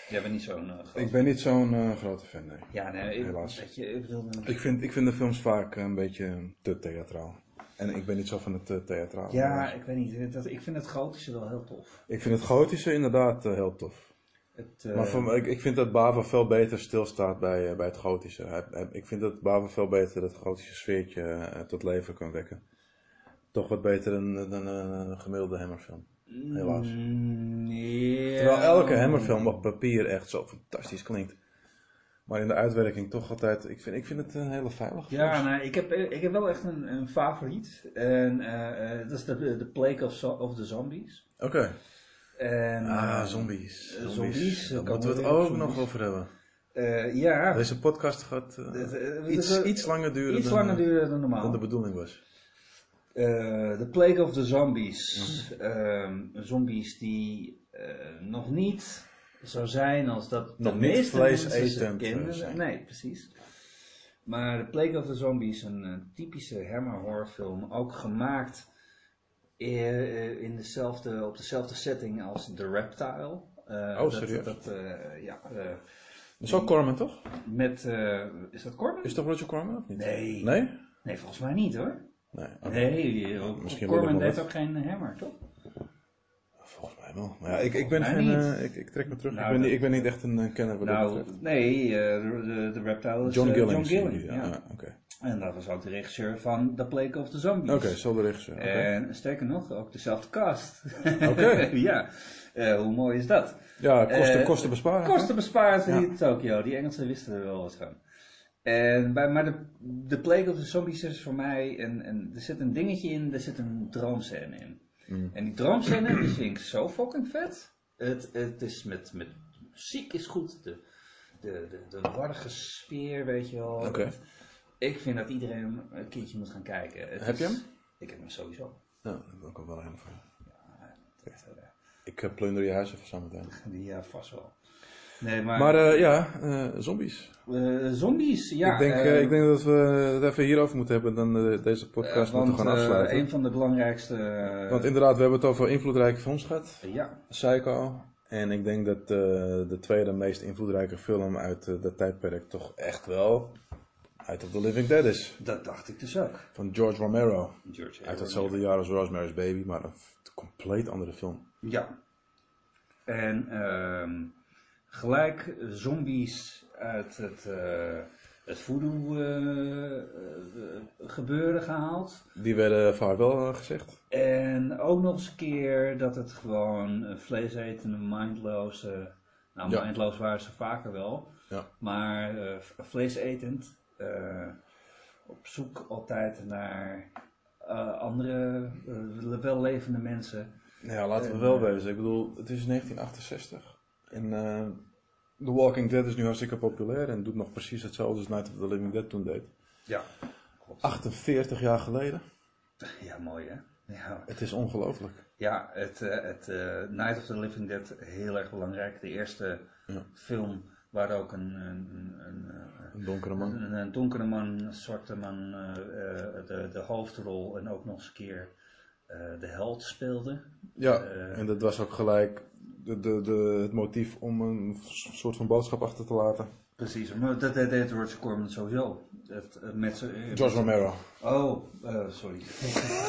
Jij bent niet zo'n eh, groot- Ik ben niet zo'n eh, grote fan, nee. Ja, nee, ik, helaas. Weet je, ik bedoel, Ik vind, ik vind de films vaak een beetje te theatraal. En ik ben niet zo van het eh, theatraal. ja, ik weet niet, dat, ik vind het gotische wel heel tof. Ik vind het gotische inderdaad heel tof. Het, Maar voor ik, ik vind dat Bava veel beter stilstaat bij, bij het gotische. Ik vind dat Bava veel beter het gotische sfeertje tot leven kan wekken. Toch wat beter dan, dan een gemiddelde Hammerfilm. helaas. Mm, ja. Terwijl elke Hammerfilm op papier echt zo fantastisch klinkt. Maar in de uitwerking toch altijd, ik vind, ik vind het een hele veilige Ja, nou, ik, heb, ik heb wel echt een, een favoriet. En eh, eh, dat is de, de Plague of, of the Zombies. Oké. En, Ah, eh, zombies. Zombies. zombies, Daar moeten we het ook zombies. nog over hebben. ja, Deze podcast gaat iets, iets langer duren, iets dan, langer duren dan normaal. dan de bedoeling was. Eh, The Plague of the Zombies. Ehm, zombies die eh, nog niet zo zijn als dat Nog de meeste mensen kennen. Nee, precies. Maar The Plague of the Zombies, een eh, typische Hammer horrorfilm, ook gemaakt in dezelfde, op dezelfde setting als The Reptile. Eh, Oh, dat- serieus? Dat, eh, ja, Dat is ook Corman, toch? met, is dat Corbin? Is toch Roger Corman of niet? Nee. Nee? Nee, volgens mij niet hoor. Nee. Nee, Misschien Corman nog deed ook geen hammer, toch? Volgens mij wel. Maar ja, ik, ik ben geen, eh, ik, ik trek me terug. Nou, ik, ben, niet- dat- ik ben niet echt een eh, kenner wat dat Nou, nee, eh, de, de, de Reptile is John eh, Gilling. John Gilling, ja. ja. ja, Oké, En dat was ook de regisseur van The Plague of the Zombies. Oké, zo de regisseur. oké. En sterker nog, ook dezelfde cast. Oké. ja, Eh, hoe mooi is dat? Ja, kosten, eh, kosten besparen. Kosten bespaard Ja. in Tokio. Die Engelsen wisten er wel wat van. En bij, maar de, de Plague of the Zombies is voor mij, een, een, er zit een dingetje in, er zit een droomscène in. Mm. En die droomscène, die vind ik zo fucking vet. Het, het is met, met muziek is goed, de, de, de, de warrige sfeer, weet je wel. Oké. Ik vind dat iedereen een keertje moet gaan kijken. Het Heb je hem? Ik heb hem sowieso. Ja, dat wil ik ook wel een van. Dat, eh, Ik eh, plunder je huis even zo meteen. die ja, vast wel. Nee, maar, Maar eh, ja, eh, zombies. eh, zombies, ja. ik, denk, ik denk dat we het even hierover moeten hebben en dan deze podcast eh, moeten want gaan afsluiten. een van de belangrijkste... Want inderdaad, we hebben het over invloedrijke films gehad. ja, Psycho. En ik denk dat de tweede meest invloedrijke film uit dat tijdperk toch echt wel Out of the Living Dead is. dat dacht ik dus ook. Van George Romero. George Uit hetzelfde jaar als Rosemary's Baby, maar een compleet andere film. Ja. En ehm, gelijk zombies uit het, eh het voodoo eh, eh, gebeuren gehaald. Die werden vaarwel eh, gezegd. En ook nog eens een keer dat het gewoon een vleesetende, mindloze... Nou, Ja. mindloos waren ze vaker wel. Ja. Maar eh, vleesetend. op zoek altijd naar andere, wel levende mensen. Ja, laten we wel wezen. Ik bedoel, het is 1968. En eh, The Walking Dead is nu hartstikke populair en doet nog precies hetzelfde als Night of the Living Dead toen deed. Ja. Klopt. 48 jaar geleden. Ja, mooi hè? Ja, Het is ongelooflijk. ja het, eh, het eh, Night of the Living Dead, heel erg belangrijk. De eerste Ja. film waar ook een, een, een, donkere man. een, een donkere man, een zwarte man de, de hoofdrol en ook nog eens een keer de held speelde. Ja, en dat was ook gelijk de, de, de, het motief om een soort van boodschap achter te laten. Precies, maar dat deed Roger Corman sowieso. Het, eh, met eh, George Romero. Oh, eh, sorry.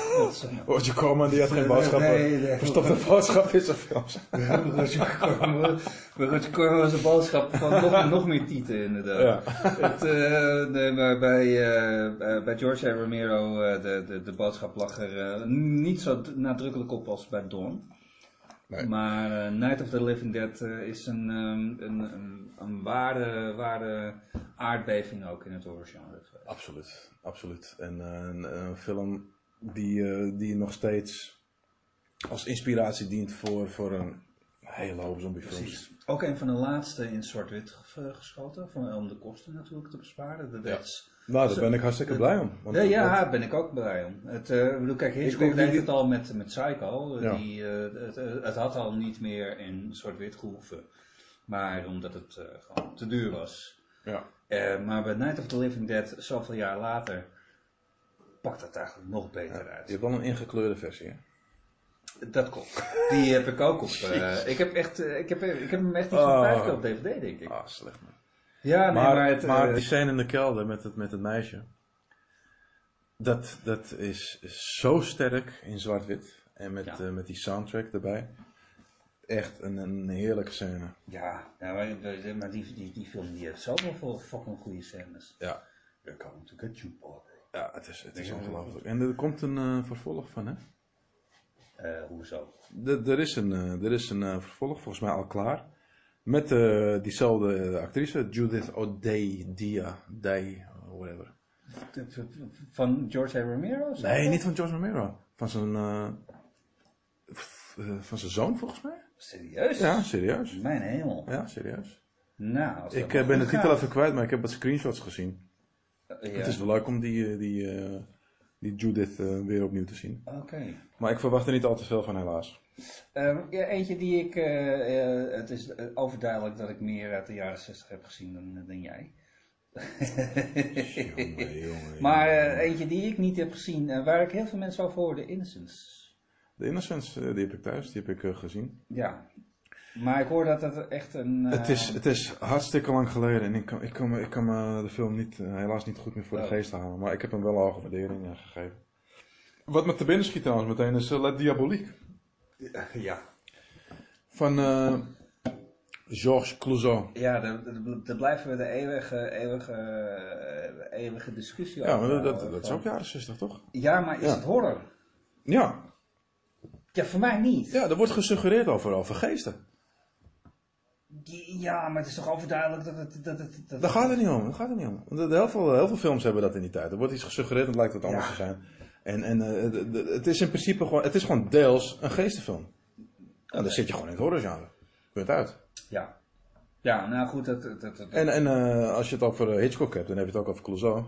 Roger Corman die had geen boodschappen. Nee, nee. Verstopte boodschap in zijn films. Roger Corman, Roger Corman was een boodschap van nog, nog meer tieten inderdaad. Ja. Het, eh, nee, maar bij, eh, eh, bij George. Romero, eh, de, de, de boodschap lag er eh, niet zo nadrukkelijk op als bij Dawn. Nee. Maar eh, Night of the Living Dead eh, is een, ehm, een, een, een ware, ware aardbeving ook in het horrorgenre. Absoluut, absoluut. En eh, een, een film die, die nog steeds als inspiratie dient voor, voor een hele hoop zombiefilms. Precies. Ook een van de laatste in zwart-wit ge- geschoten, van, om de kosten natuurlijk te besparen. De Deads. Nou, daar ben ik hartstikke blij om. Want Ja, ja, daar ben ik ook blij om. Het, eh, ik bedoel, kijk, Hitchcock deed het al met, met Psycho. Ja. Die, eh, het, eh, het had al niet meer in zwart-wit gehoeven. Maar omdat het eh, gewoon te duur was. ja. Eh, maar bij Night of the Living Dead, zoveel jaar later, pakt het eigenlijk nog beter Je uit. hebt wel een ingekleurde versie, hè? Dat klopt. Die heb ik ook op. eh, ik, heb echt, eh, ik, heb, ik heb hem echt niet Oh. op DVD, denk ik. Ah, slecht man. Ja, nee, maar, maar, het, maar eh, die scène in de kelder met het, met het meisje. Dat, dat is zo sterk in zwart-wit. En met, Ja. eh, met die soundtrack erbij. echt een, een heerlijke scène. Ja, ja maar, maar die, die, die film die heeft zoveel veel fucking goede scènes. Ja. They're coming to get you. Ja, het is, het is Ja. ongelooflijk. En er komt een eh, vervolg van, hè? Eh, hoezo? Er, er is een, eh, er is een eh, vervolg, volgens mij al klaar. Met eh, diezelfde eh, actrice, Judith O'Day, Dia, Day, whatever. Van George A. Romero? Nee, niet van George Romero. Van zijn, eh, van zijn zoon, volgens mij. Serieus? Ja, serieus. Mijn hemel. Ja, serieus. Nou, Ik ben de titel even kwijt, maar ik heb wat screenshots gezien. Ja. Het is wel leuk om die, die, die Judith eh, weer opnieuw te zien. Oké. Maar ik verwacht er niet al te veel van, helaas. Ehm, ja, eentje die ik. eh, eh, het is overduidelijk dat ik meer uit de jaren 60 heb gezien dan, dan jij. Jongen, jongen, maar eentje die ik niet heb gezien, waar ik heel veel mensen over hoorde, Innocence. De Innocence, die heb ik thuis, die heb ik gezien. Ja. Maar ik hoor dat het echt een. eh, Het is, het is hartstikke lang geleden en ik kan, ik kan, me- ik kan me de film niet, eh, helaas niet goed meer voor de Oh. geest halen. Maar ik heb hem wel een hoge waardering eh, gegeven. Wat me te binnen schiet trouwens meteen is uh, La Diabolique. Ja. Van eh, Georges Clouseau. Ja, daar- blijven we de eeuwige, eeuwige, eh, eeuwige discussie Ja, maar over. dat, dat, dat is ook jaren 60 toch? Ja, maar is Ja. het horror? Ja. Ja, voor mij niet. ja, er wordt gesuggereerd over, over geesten. Ja, maar het is toch overduidelijk dat het... Dat het dat Daar gaat het niet om. Daar gaat het niet om. Want heel, veel, heel veel films hebben dat in die tijd. Er wordt iets gesuggereerd en het lijkt wat anders Ja. te zijn. En, en eh, het is in principe gewoon, het is gewoon deels een geestenfilm. En dan zit je gewoon in het horrorgenre. Punt uit. Ja. Ja, nou goed, dat... dat, dat, En, en eh, als je het over eh, Hitchcock hebt, dan heb je het ook over Clouseau.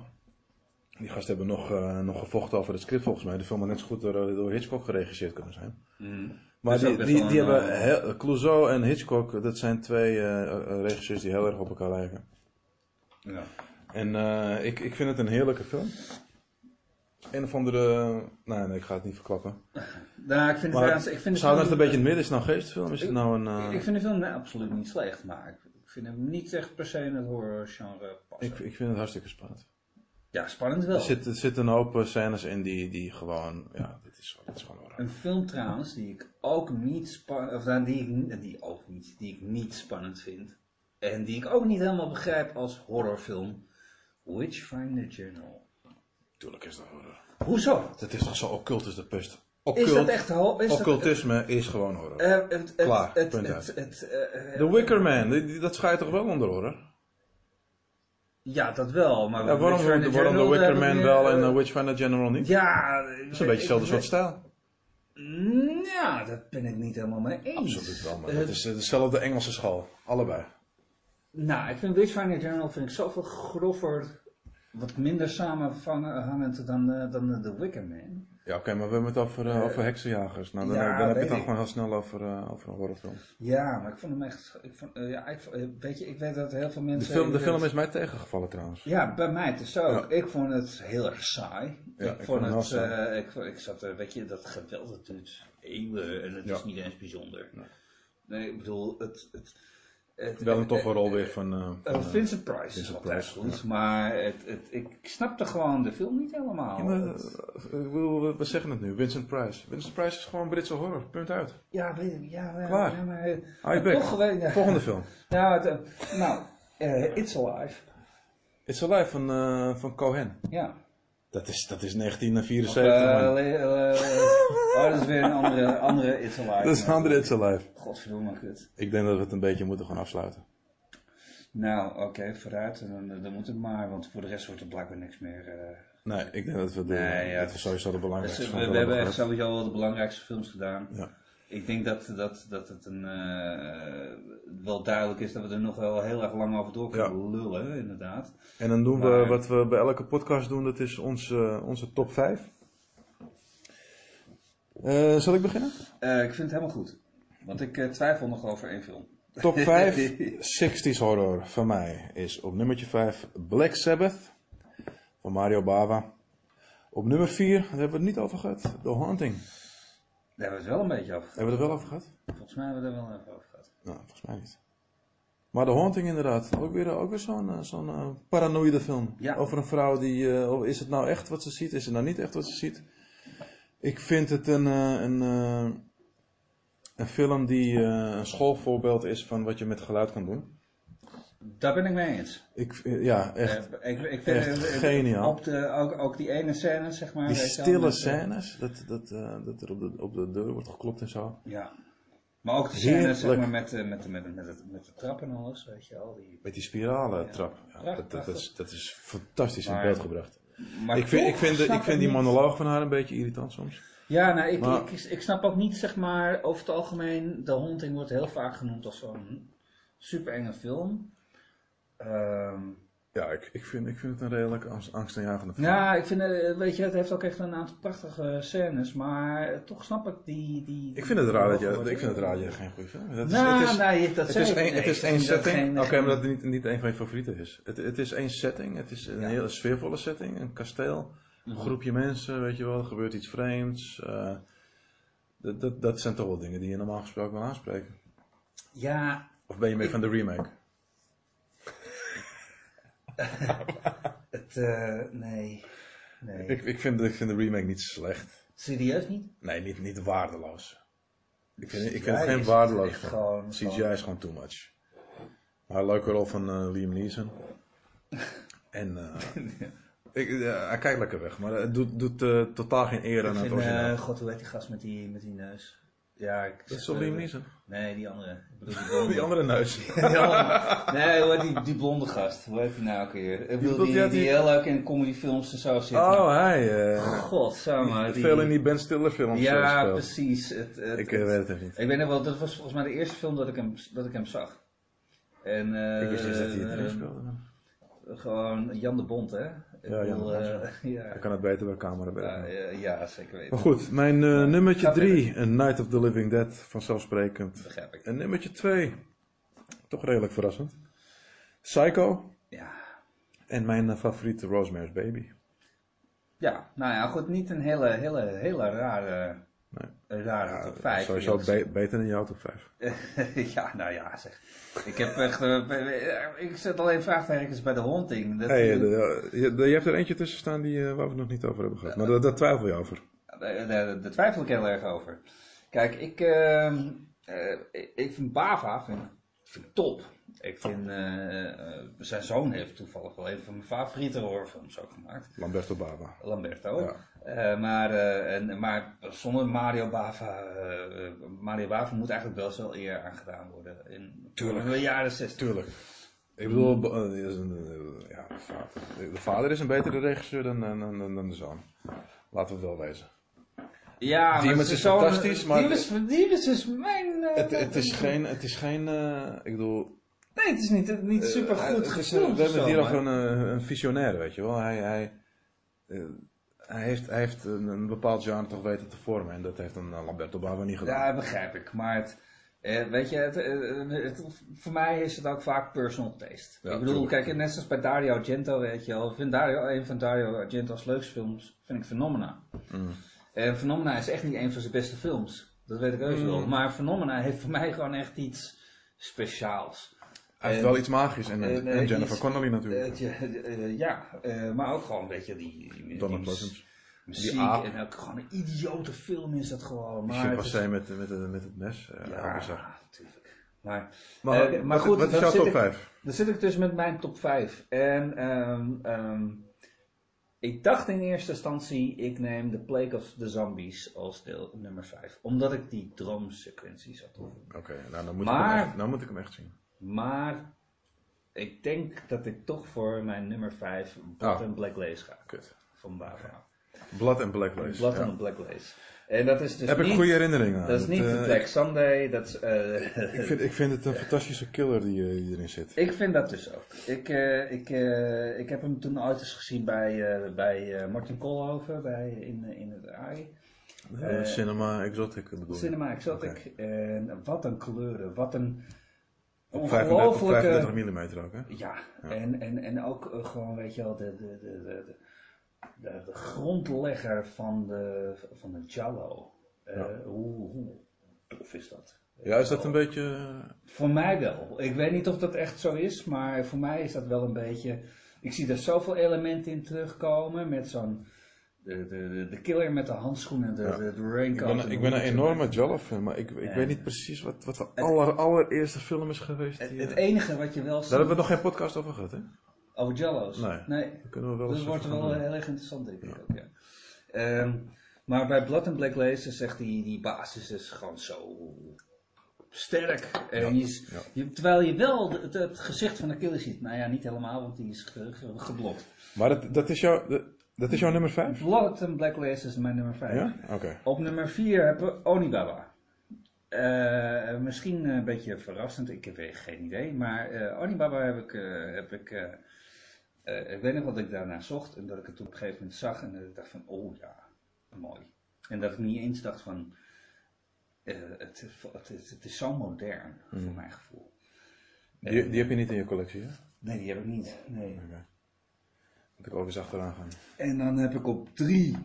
Die gasten hebben nog, eh, nog gevochten over het script volgens mij. De film had net zo goed door, eh, door Hitchcock geregisseerd kunnen zijn. Mhm. Maar die, die, wel die een, hebben, eh, heel- Clouseau en Hitchcock, dat zijn twee regisseurs die heel erg op elkaar lijken. Ja. En ik, ik vind het een heerlijke film. Een of andere. Nee, nee, ik ga het niet verklappen. Nou, ik vind het, Maar ik vind de zou het een beetje in het midden? Is het nou een geestfilm? Is het nou een. Ik vind de film nee, absoluut niet slecht, maar ik, ik vind hem niet echt per se in het horrorgenre passen. ik, ik vind het hartstikke spannend. Ja, spannend wel. Er zitten er zitten een hoop eh, scènes in die, die gewoon. Ja, dat is, dat is gewoon horror. Een film trouwens die ik ook niet spannend, of nou, die ik, niet- die ook niet, die ik niet spannend vind. En die ik ook niet helemaal begrijp als horrorfilm. Witchfinder Journal. Tuurlijk is dat horror. Hoezo? Het is toch zo occult is de pest. Is Occult, dat echt is dat- occultisme is gewoon horror. het, het, Klaar, punt uit. eh, The Wicker Man, dat schijnt toch wel onder horror? Ja, dat wel, maar Ja, waarom, Journal, Wicker wel en eh, uh, Witchfinder General niet? Ja, Dat is een beetje hetzelfde soort stijl. Ja, dat ben ik niet helemaal mee eens. Absoluut wel, maar het is dezelfde Engelse school. Allebei. Nou, ik vind Witchfinder Journal vind ik zoveel grover, wat minder samenhangend dan, eh, dan The Wicker Man. Ja, oké, maar we hebben het over, eh, Eh, over heksenjagers. Nou, dan, ja, dan heb je weet het dan ik. gewoon heel snel over, eh, over een horrorfilm. Ja, maar ik vond hem echt, ik vond, ja, ik, weet je, ik weet dat heel veel De mensen... film, de film is mij tegengevallen trouwens. Ja, bij mij dus ook. Ja. Ik vond het heel erg saai. Ja, ik, ik vond het, saai. ik, ik zat er, weet je, dat geweld, dat duurt eeuwen en het is niet eens bijzonder. Nee. Nee, ik bedoel, het... het, het Wel een toffe rol weer van... eh, Eh, van, eh, Vincent Price is Vincent altijd Price, goed, maar het, het, ik snapte gewoon de film niet helemaal. ja, maar, we, we zeggen het nu, Vincent Price. Vincent Price is gewoon Britse horror, punt uit. ja, ja, ja, Klaar. ja, maar, toch ja. Volgende film. Nou, het, eh, nou It's Alive. It's Alive van, van Cohen. Ja. Dat is, dat is Of, 1974, eh, eh, oh, dat is weer een andere, andere It's Alive. Dat is een andere It's Alive. Godverdomme, kut. Ik denk dat we het een beetje moeten gaan afsluiten. Nou, oké, vooruit. Dan, dan moet het maar, want voor de rest wordt er blijkbaar niks meer. eh. Nee, ik denk dat we, de, Nee, ja. dat we sowieso de Dus, belangrijkste we, van we hebben echt sowieso wel de belangrijkste films gedaan. Ja. Ik denk dat, dat, dat het een, eh, wel duidelijk is dat we er nog wel heel erg lang over door kunnen lullen, inderdaad. En dan doen we wat we bij elke podcast doen, dat is onze, onze top 5. Eh, zal ik beginnen? Eh, ik vind het helemaal goed. Want ik eh, twijfel nog over één film. Top 5 60s horror van mij is op nummertje 5 Black Sabbath van Mario Bava. Op nummer 4, daar hebben we het niet over gehad, The Haunting. Daar hebben we het wel een beetje over gehad. Hebben we het er wel over gehad? Volgens mij hebben we het er wel even over gehad. Nou, volgens mij niet. Maar The Haunting inderdaad, ook weer, ook weer zo'n eh, zo'n eh, paranoïde film. Ja. Over een vrouw die, eh, oh, is het nou echt wat ze ziet, is het nou niet echt wat ze ziet? Ik vind het een, een, een film die een schoolvoorbeeld is van wat je met geluid kan doen. Daar ben ik mee eens. Ik, eh, ja, echt. Eh, ik, ik vind, echt eh, geniaal. Op de, ook, ook die ene scène, zeg maar. Die stille met, scènes, dat, dat, dat er op de, op de deur wordt geklopt en zo. Ja. Maar ook de scène, zeg maar, met, met, met, met, het, met de trap en alles, weet je wel. Die... Met die spiralen trap. Ja, Ja, dat, dat, is, dat is fantastisch in beeld gebracht. Maar Ik vind, ik vind, de, ik vind die monoloog van haar een beetje irritant soms. Ja, nou, ik, Maar- ik, ik snap ook niet, zeg maar, over het algemeen, The Haunting wordt heel vaak genoemd als zo'n super enge film. Ehm, Ja, ik, ik, vind, ik vind het een redelijk angst, angstaanjagende film. ja, ik vind, eh, weet je, het heeft ook echt een aantal prachtige scènes, maar toch snap ik die... die Ik vind het raar dat je, ik vind het raar dat je geen goede film vindt. Het is, Nou, het is, nee, dat het is Nee, het is één setting. geen- Oké, maar dat het niet, niet een van je favorieten is. Het, het is één setting. Het is een Ja. hele sfeervolle setting. Een kasteel. Een Mhm. groepje mensen, weet je wel. Er gebeurt iets vreemds. eh, dat, dat, dat zijn toch wel dingen die je normaal gesproken wel aanspreken. Ja, Of ben je meer van de remake? het, eh, nee, nee. Ik, ik, vind, de- ik vind de remake niet slecht. Serieus niet? Nee, niet, niet waardeloos. Ik vind, ik vind het geen waardeloos gewoon- CGI gewoon- is gewoon too much. Maar leuke rol van eh, Liam Neeson. En eh, ik, hij kijkt lekker weg, maar het doet, doet totaal geen eer aan het origineel. god, hoe heet die gast met die, met die neus? Ja, ik dat is toch eh? Nee, die andere. Ik bedoel die blonde. Die andere neus. Die andere- nee, hoe heet die, die blonde gast? Hoe heet die nou ook weer? Ik bedoel, die, die- heel leuk in comedyfilms en zo zit. Oh, hij. eh God, samen. Die... veel in die Ben Stiller films eh, Ja, speelt. precies. Het, het, Ik eh, het- weet het niet. ik weet nog wel, dat was volgens mij de eerste film dat ik hem, dat ik hem zag. En, eh, Ik wist niet dat hij erin eh, speelde. Gewoon Jan de Bond, hè? Ik Ja, bedoel, Bond, eh, ja. Kan het beter bij camera werken. ja, ja, zeker weten. Maar goed, mijn eh, nummertje Ga 3, A Night of the Living Dead, vanzelfsprekend. Begrijp ik. En nummertje 2, toch redelijk verrassend. Psycho Ja. en mijn eh, favoriete Rosemary's Baby. ja, nou ja, goed, niet een hele, hele, hele rare. Een rare Ja, top 5. sowieso be- beter dan jouw top 5. ja, nou ja, zeg. Ik heb echt, eh, be- ik zet alleen vraagtekens bij de honding. Dat, Hey, de- je, de- je hebt er eentje tussen staan die, eh, waar we het nog niet over hebben gehad. Maar daar, twijfel je over. Daar, twijfel ik heel erg over. Kijk, ik, ehm, eh, ik- vind Bava vind, vind ik top. Ik vind, eh, eh, zijn zoon heeft toevallig wel een van mijn favoriete horrorfilms ook gemaakt. Lamberto Bava. Lamberto. Ja. Eh, maar, en, maar zonder Mario Bava, Mario Bava moet eigenlijk wel zo eer aangedaan worden. In, Tuurlijk. In de jaren 60. Tuurlijk. Ik bedoel, ja, de vader- de vader is een betere regisseur dan, dan, dan, dan de zoon. Laten we het wel wezen. Ja, Demons het is fantastisch, maar- Demons, Demons is mijn... eh, Het, het is geen, het is geen eh, ik bedoel... Nee, het is niet, niet super eh, goed het is, gefilmd. We hebben hier over maar- een, een visionair, weet je wel. Hij, hij, hij heeft, hij heeft een, een bepaald genre toch weten te vormen. En dat heeft een Lamberto Bava niet gedaan. Ja, begrijp ik. Maar het, eh, weet je, het, het- voor mij is het ook vaak personal taste. Ja, ik bedoel, tuurlijk. kijk, net zoals bij Dario Argento, weet je wel. Ik vind Dario, een van Dario Argento's leukste films, vind ik Phenomena. Mm. En Phenomena is echt niet een van zijn beste films. Dat weet ik heus Mm. wel. Maar Phenomena heeft voor mij gewoon echt iets speciaals. Hij heeft En- wel iets magisch. En, en, en, eh, Jennifer iets- Connelly natuurlijk. Eh, ja, eh, ja, eh, maar ook gewoon, weet je, die, die, Donald muziek Die aap. en ook gewoon een idiote film is dat gewoon. Maar het is- chimpansee met, met, met, met het mes. eh, ja, natuurlijk. Maar, Maar, Eh, goed, wat is dan jouw zit top ik- 5? dan zit ik dus met mijn top 5. En ehm, ehm, ik dacht in eerste instantie, ik neem The Plague of the Zombies als deel nummer 5. Omdat ik die droomsequentie zat op. Oké, nou, dan moet Maar- ik hem echt, nou moet ik hem echt zien. Maar ik denk dat ik toch voor mijn nummer 5 Blood Ah. and Black Lace ga. Kut. Van Bava. Blood and Black Lace. Blood ja. and Black Lace. En dat is dus Heb niet, ik goede herinneringen aan. dat is niet eh, de Black Sunday. Dat eh, ik, vind, ik vind het een fantastische killer die, eh, die erin zit. Ik vind dat dus ook. Ik, ik, ik heb hem toen ooit eens gezien bij, bij Martin Koolhoven bij, in, in het AI. Cinema Exotic bedoel je? Cinema Exotic. En wat een kleuren, wat een Op 35, op ongelofelijke... 35 mm ook, hè? Ja, Ja. En, en, en ook gewoon, weet je wel, de, de, de, de, de, grondlegger van de, van de Jallo. Eh, Ja. hoe, hoe tof is dat? Ja, is dat een beetje... eh, Voor mij wel. Ik weet niet of dat echt zo is, maar voor mij is dat wel een beetje. Ik zie er zoveel elementen in terugkomen met zo'n de, de, de killer met de handschoenen, de, Ja. de, de Ik raincoat. ben, en ik ben een enorme Jollof-fan, maar ik, ik weet niet precies wat, wat de aller, allereerste film is geweest. Het, die, het eh, enige wat je wel. Daar hebben we nog geen podcast over gehad, hè? Over Jello's? Nee. nee. Dat kunnen we wel Dat wordt wel doen. heel erg interessant, denk ik ook, ja. Ehm, maar bij Blood and Black Laser zegt die, die basis is gewoon zo sterk. En je, is- ja. je- terwijl je wel het, het gezicht van Achilles ziet. Nou ja, niet helemaal, want die is ge- ge- geblokt. Maar dat, dat, is jouw, dat, dat is jouw nummer 5? Blood and Black Laser is mijn nummer 5. Ja? Oké. Op nummer 4 hebben we Onibaba. Eh, misschien een beetje verrassend, ik heb geen idee. Maar eh Onibaba heb ik, eh, heb ik eh, ik weet nog wat ik daarna zocht en dat ik het op een gegeven moment zag en dat ik dacht van, oh ja, mooi. En dat ik niet eens dacht van, eh, het, is- het, het is zo modern voor mijn gevoel. Die, die heb je niet in je collectie, hè? Nee, die heb ik niet. Nee. Moet ik ook eens achteraan gaan. En dan heb ik op 3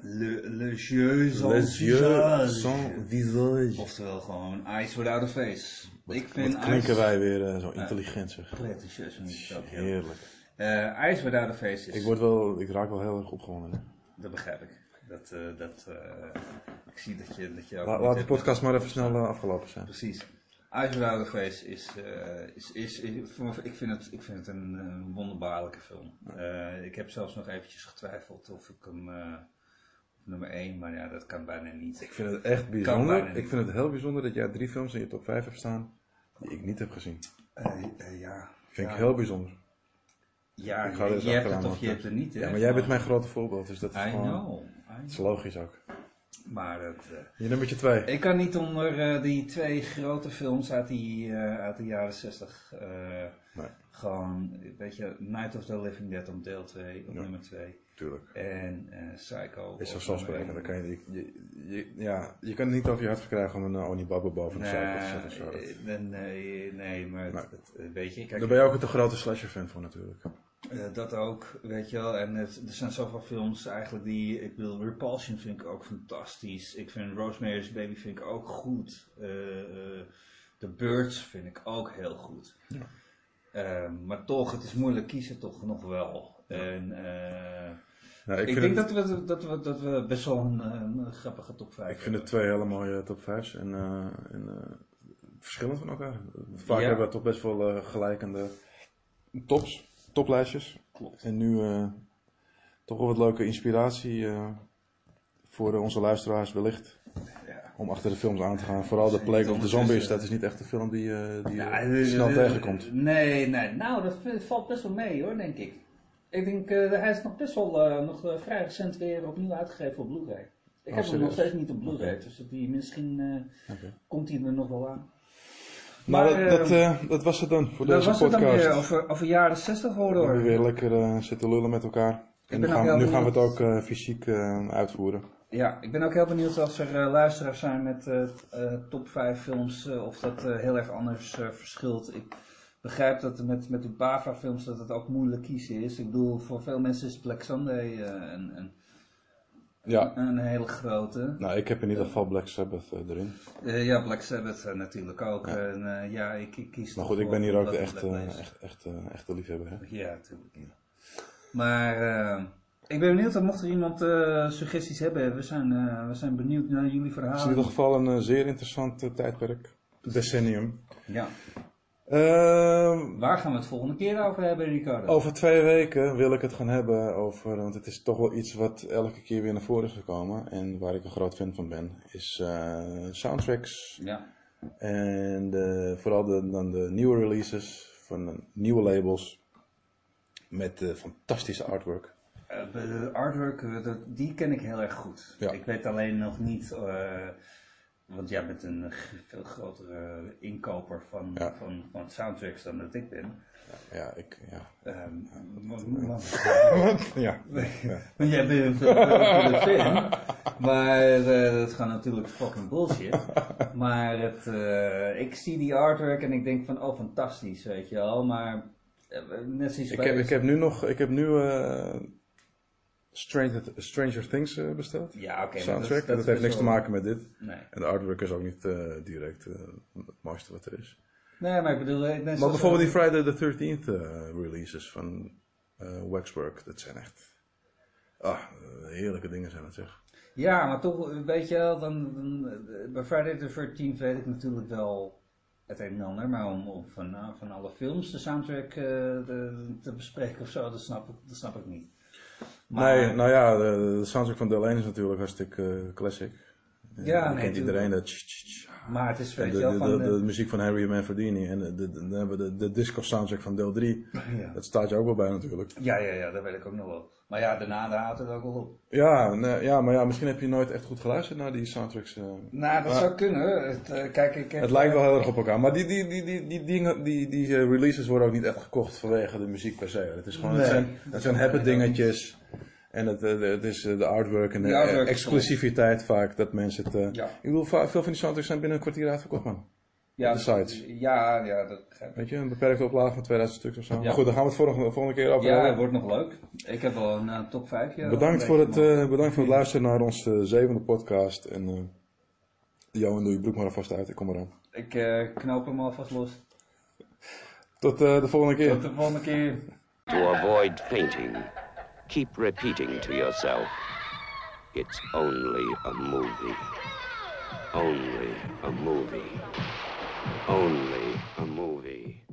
Le, Le Jeu sans visage. sans visage. Oftewel gewoon Eyes Without a Face. ik vind Wat klinken Eyes- wij weer eh, zo intelligent, zeg. Pretentieus. Heerlijk. Eh, Eyes Without a Face is... Ik, word wel, ik raak wel heel erg opgewonden. hè. Dat begrijp ik. Dat, eh, dat, eh, ik zie dat je, dat je La- laat de podcast maar even snel afgelopen zijn. Precies. Eyes Without a Face is, is, is, is- voor ik, vind het, ik vind het een, een wonderbaarlijke film. Ik heb zelfs nog eventjes getwijfeld of ik hem nummer 1, maar ja, dat kan bijna niet. Ik vind het echt bijzonder. Ik vind het heel bijzonder dat jij drie films in je top 5 hebt staan die ik niet heb gezien. Eh, ja. Vind ja. ik heel bijzonder. Ja, je, hebt het of je hebt het niet. hè? Ja, maar jij bent mijn grote voorbeeld, dus dat is I gewoon... know. Dat is logisch ook. Maar het, eh, Je nummertje 2. ik kan niet onder die twee grote films uit, die, uit de jaren 60 eh, Nee. gewoon, weet je, Night of the Living Dead op deel 2, op Ja. nummer 2. Tuurlijk. En eh, Psycho. Is vanzelfsprekend. Dan kan je, je, je, ja, je kan het niet over je hart verkrijgen om een uh, Onibaba boven de Psycho te zetten. Zo. Dat- eh, nee, nee, nee, maar het- Nee. het- eh, weet je, kijk, Daar ben je ook een te grote slasher fan voor natuurlijk. Dat ook, weet je wel. En het, er zijn zoveel films eigenlijk die, ik bedoel, Repulsion vind ik ook fantastisch. Ik vind Rosemary's Baby vind ik ook goed. Eh, The Birds vind ik ook heel goed. Ja. Maar toch, het is moeilijk kiezen toch nog wel. En eh, Nou, ik, denk het, dat, we, dat, we, dat we best wel een, een grappige top 5 ik vind het twee hele mooie top 5's en, eh, en eh, verschillend van elkaar. Vaak Ja. hebben we toch best wel eh, gelijkende tops, toplijstjes. Klopt. En nu toch wel wat leuke inspiratie voor onze luisteraars wellicht. Ja. Om achter de films aan te gaan. Vooral The Plague of the Zombies, dat is niet echt een film die, die Ja, snel tegenkomt. Nee, nee, nou dat valt best wel mee hoor, denk ik. Ik denk, eh, hij is nog best wel eh, nog, eh, vrij recent weer opnieuw uitgegeven op Blu-ray. Ik Oh, heb hem nog steeds niet op Blu-ray, dus dat die, misschien komt hij er nog wel aan. Maar Maar, dat, dat, eh, eh, dat was het dan voor Dat deze was het dan podcast. weer over, over jaren 60 We hoor. hebben weer lekker zitten lullen met elkaar. En nu gaan, nu gaan we het ook fysiek uitvoeren. Ja, ik ben ook heel benieuwd als er luisteraars zijn met top 5 films, of dat heel erg anders verschilt. Ik begrijp dat met, met de BAVA films dat het ook moeilijk kiezen is. Ik bedoel, voor veel mensen is Black Sunday eh, een, een, Ja, een hele grote. nou ik heb in ieder geval Black Sabbath eh, erin. Eh, ja, Black Sabbath natuurlijk ook. En, eh, ja, ik, ik kies Maar goed, ik ben hier ook de echte, echt, echt, echte liefhebber. Hè? Ja, natuurlijk. Maar ik ben benieuwd, mocht er iemand suggesties hebben, we zijn, we zijn benieuwd naar jullie Het is in verhalen. ieder geval een zeer interessant tijdperk. Decennium. Ja. Ehm, Waar gaan we het volgende keer over hebben, Ricardo? over twee weken wil ik het gaan hebben over, want het is toch wel iets wat elke keer weer naar voren is gekomen. En waar ik een groot fan van ben, is eh, soundtracks. Ja. En vooral de, dan de nieuwe releases van nieuwe labels. Met eh, fantastische artwork. Eh, de artwork, eh, die ken ik heel erg goed. Ja. Ik weet alleen nog niet, want jij bent een veel grotere inkoper van, Ja. van, van soundtracks dan dat ik ben. Ja, ik, ja. Maar- ja. Want jij bent een grotere fan. Maar eh, dat gewoon natuurlijk fucking bullshit. Maar het, eh, ik zie die artwork en ik denk van, oh fantastisch, weet je wel. Maar eh, net zoals Ik heb, ik heb nu nog, ik heb nu Stranger, Stranger Things eh, besteld. Ja, oké. Soundtrack. dat is heeft best niks te maken met dit. Nee. En de artwork is ook niet eh, direct eh, het mooiste wat er is. nee, maar ik bedoel... net Maar bijvoorbeeld die Friday the 13th eh, releases van Waxwork, dat zijn echt Ah, heerlijke dingen zijn het zeg. Ja, maar toch, weet je wel, dan, dan, bij Friday the 13th weet ik natuurlijk wel het een en ander, maar om, om van, van alle films de soundtrack de- te bespreken of zo, dat snap ik, dat snap ik niet. Maar- Nee, nou ja, de, de soundtrack van deel 1 is natuurlijk hartstikke eh, classic. Ja, nee, kent iedereen dat. Maar het is, weet de, je wel, de, van... de, de- muziek van Harry Manfredini en de, de, dan hebben we de, de disco soundtrack van deel 3. ja. Dat staat je ook wel bij natuurlijk. ja, ja, ja, dat weet ik ook nog wel. Maar ja, daarna daar houdt het ook wel op. Ja, nee, ja, maar ja, misschien heb je nooit echt goed geluisterd naar die soundtracks. eh. Nou, dat zou kunnen. Het, eh, kijk, ik heb, Het lijkt wel heel erg op elkaar. Maar die, die, die, die, die, dingen, die, die eh, releases worden ook niet echt gekocht vanwege de muziek per se. Het, is gewoon, het zijn, het zijn happy dingetjes. En het, eh, het is eh, de artwork en de, artwork exclusiviteit vaak dat mensen het... eh, Ja. Ik bedoel, veel van die soundtracks zijn binnen een kwartier uitverkocht, man. Ja, de sites. Ja, ja, dat begrijp ik. Weet je, een beperkte oplage van 2000 stuks of zo. Ja. Maar goed, daar gaan we het volgende, volgende keer over Ja, het wordt nog leuk. Ik heb wel een eh, top 5. Ja, Bedankt voor, het, eh, bedankt voor het luisteren naar onze zevende podcast. En eh Johan, doe je broek maar alvast uit. Ik kom eraan. Ik eh, knoop hem alvast los. Tot eh, de volgende keer. Tot de volgende keer. To avoid fainting, keep repeating to yourself, it's only a movie. Only a movie. Only a movie.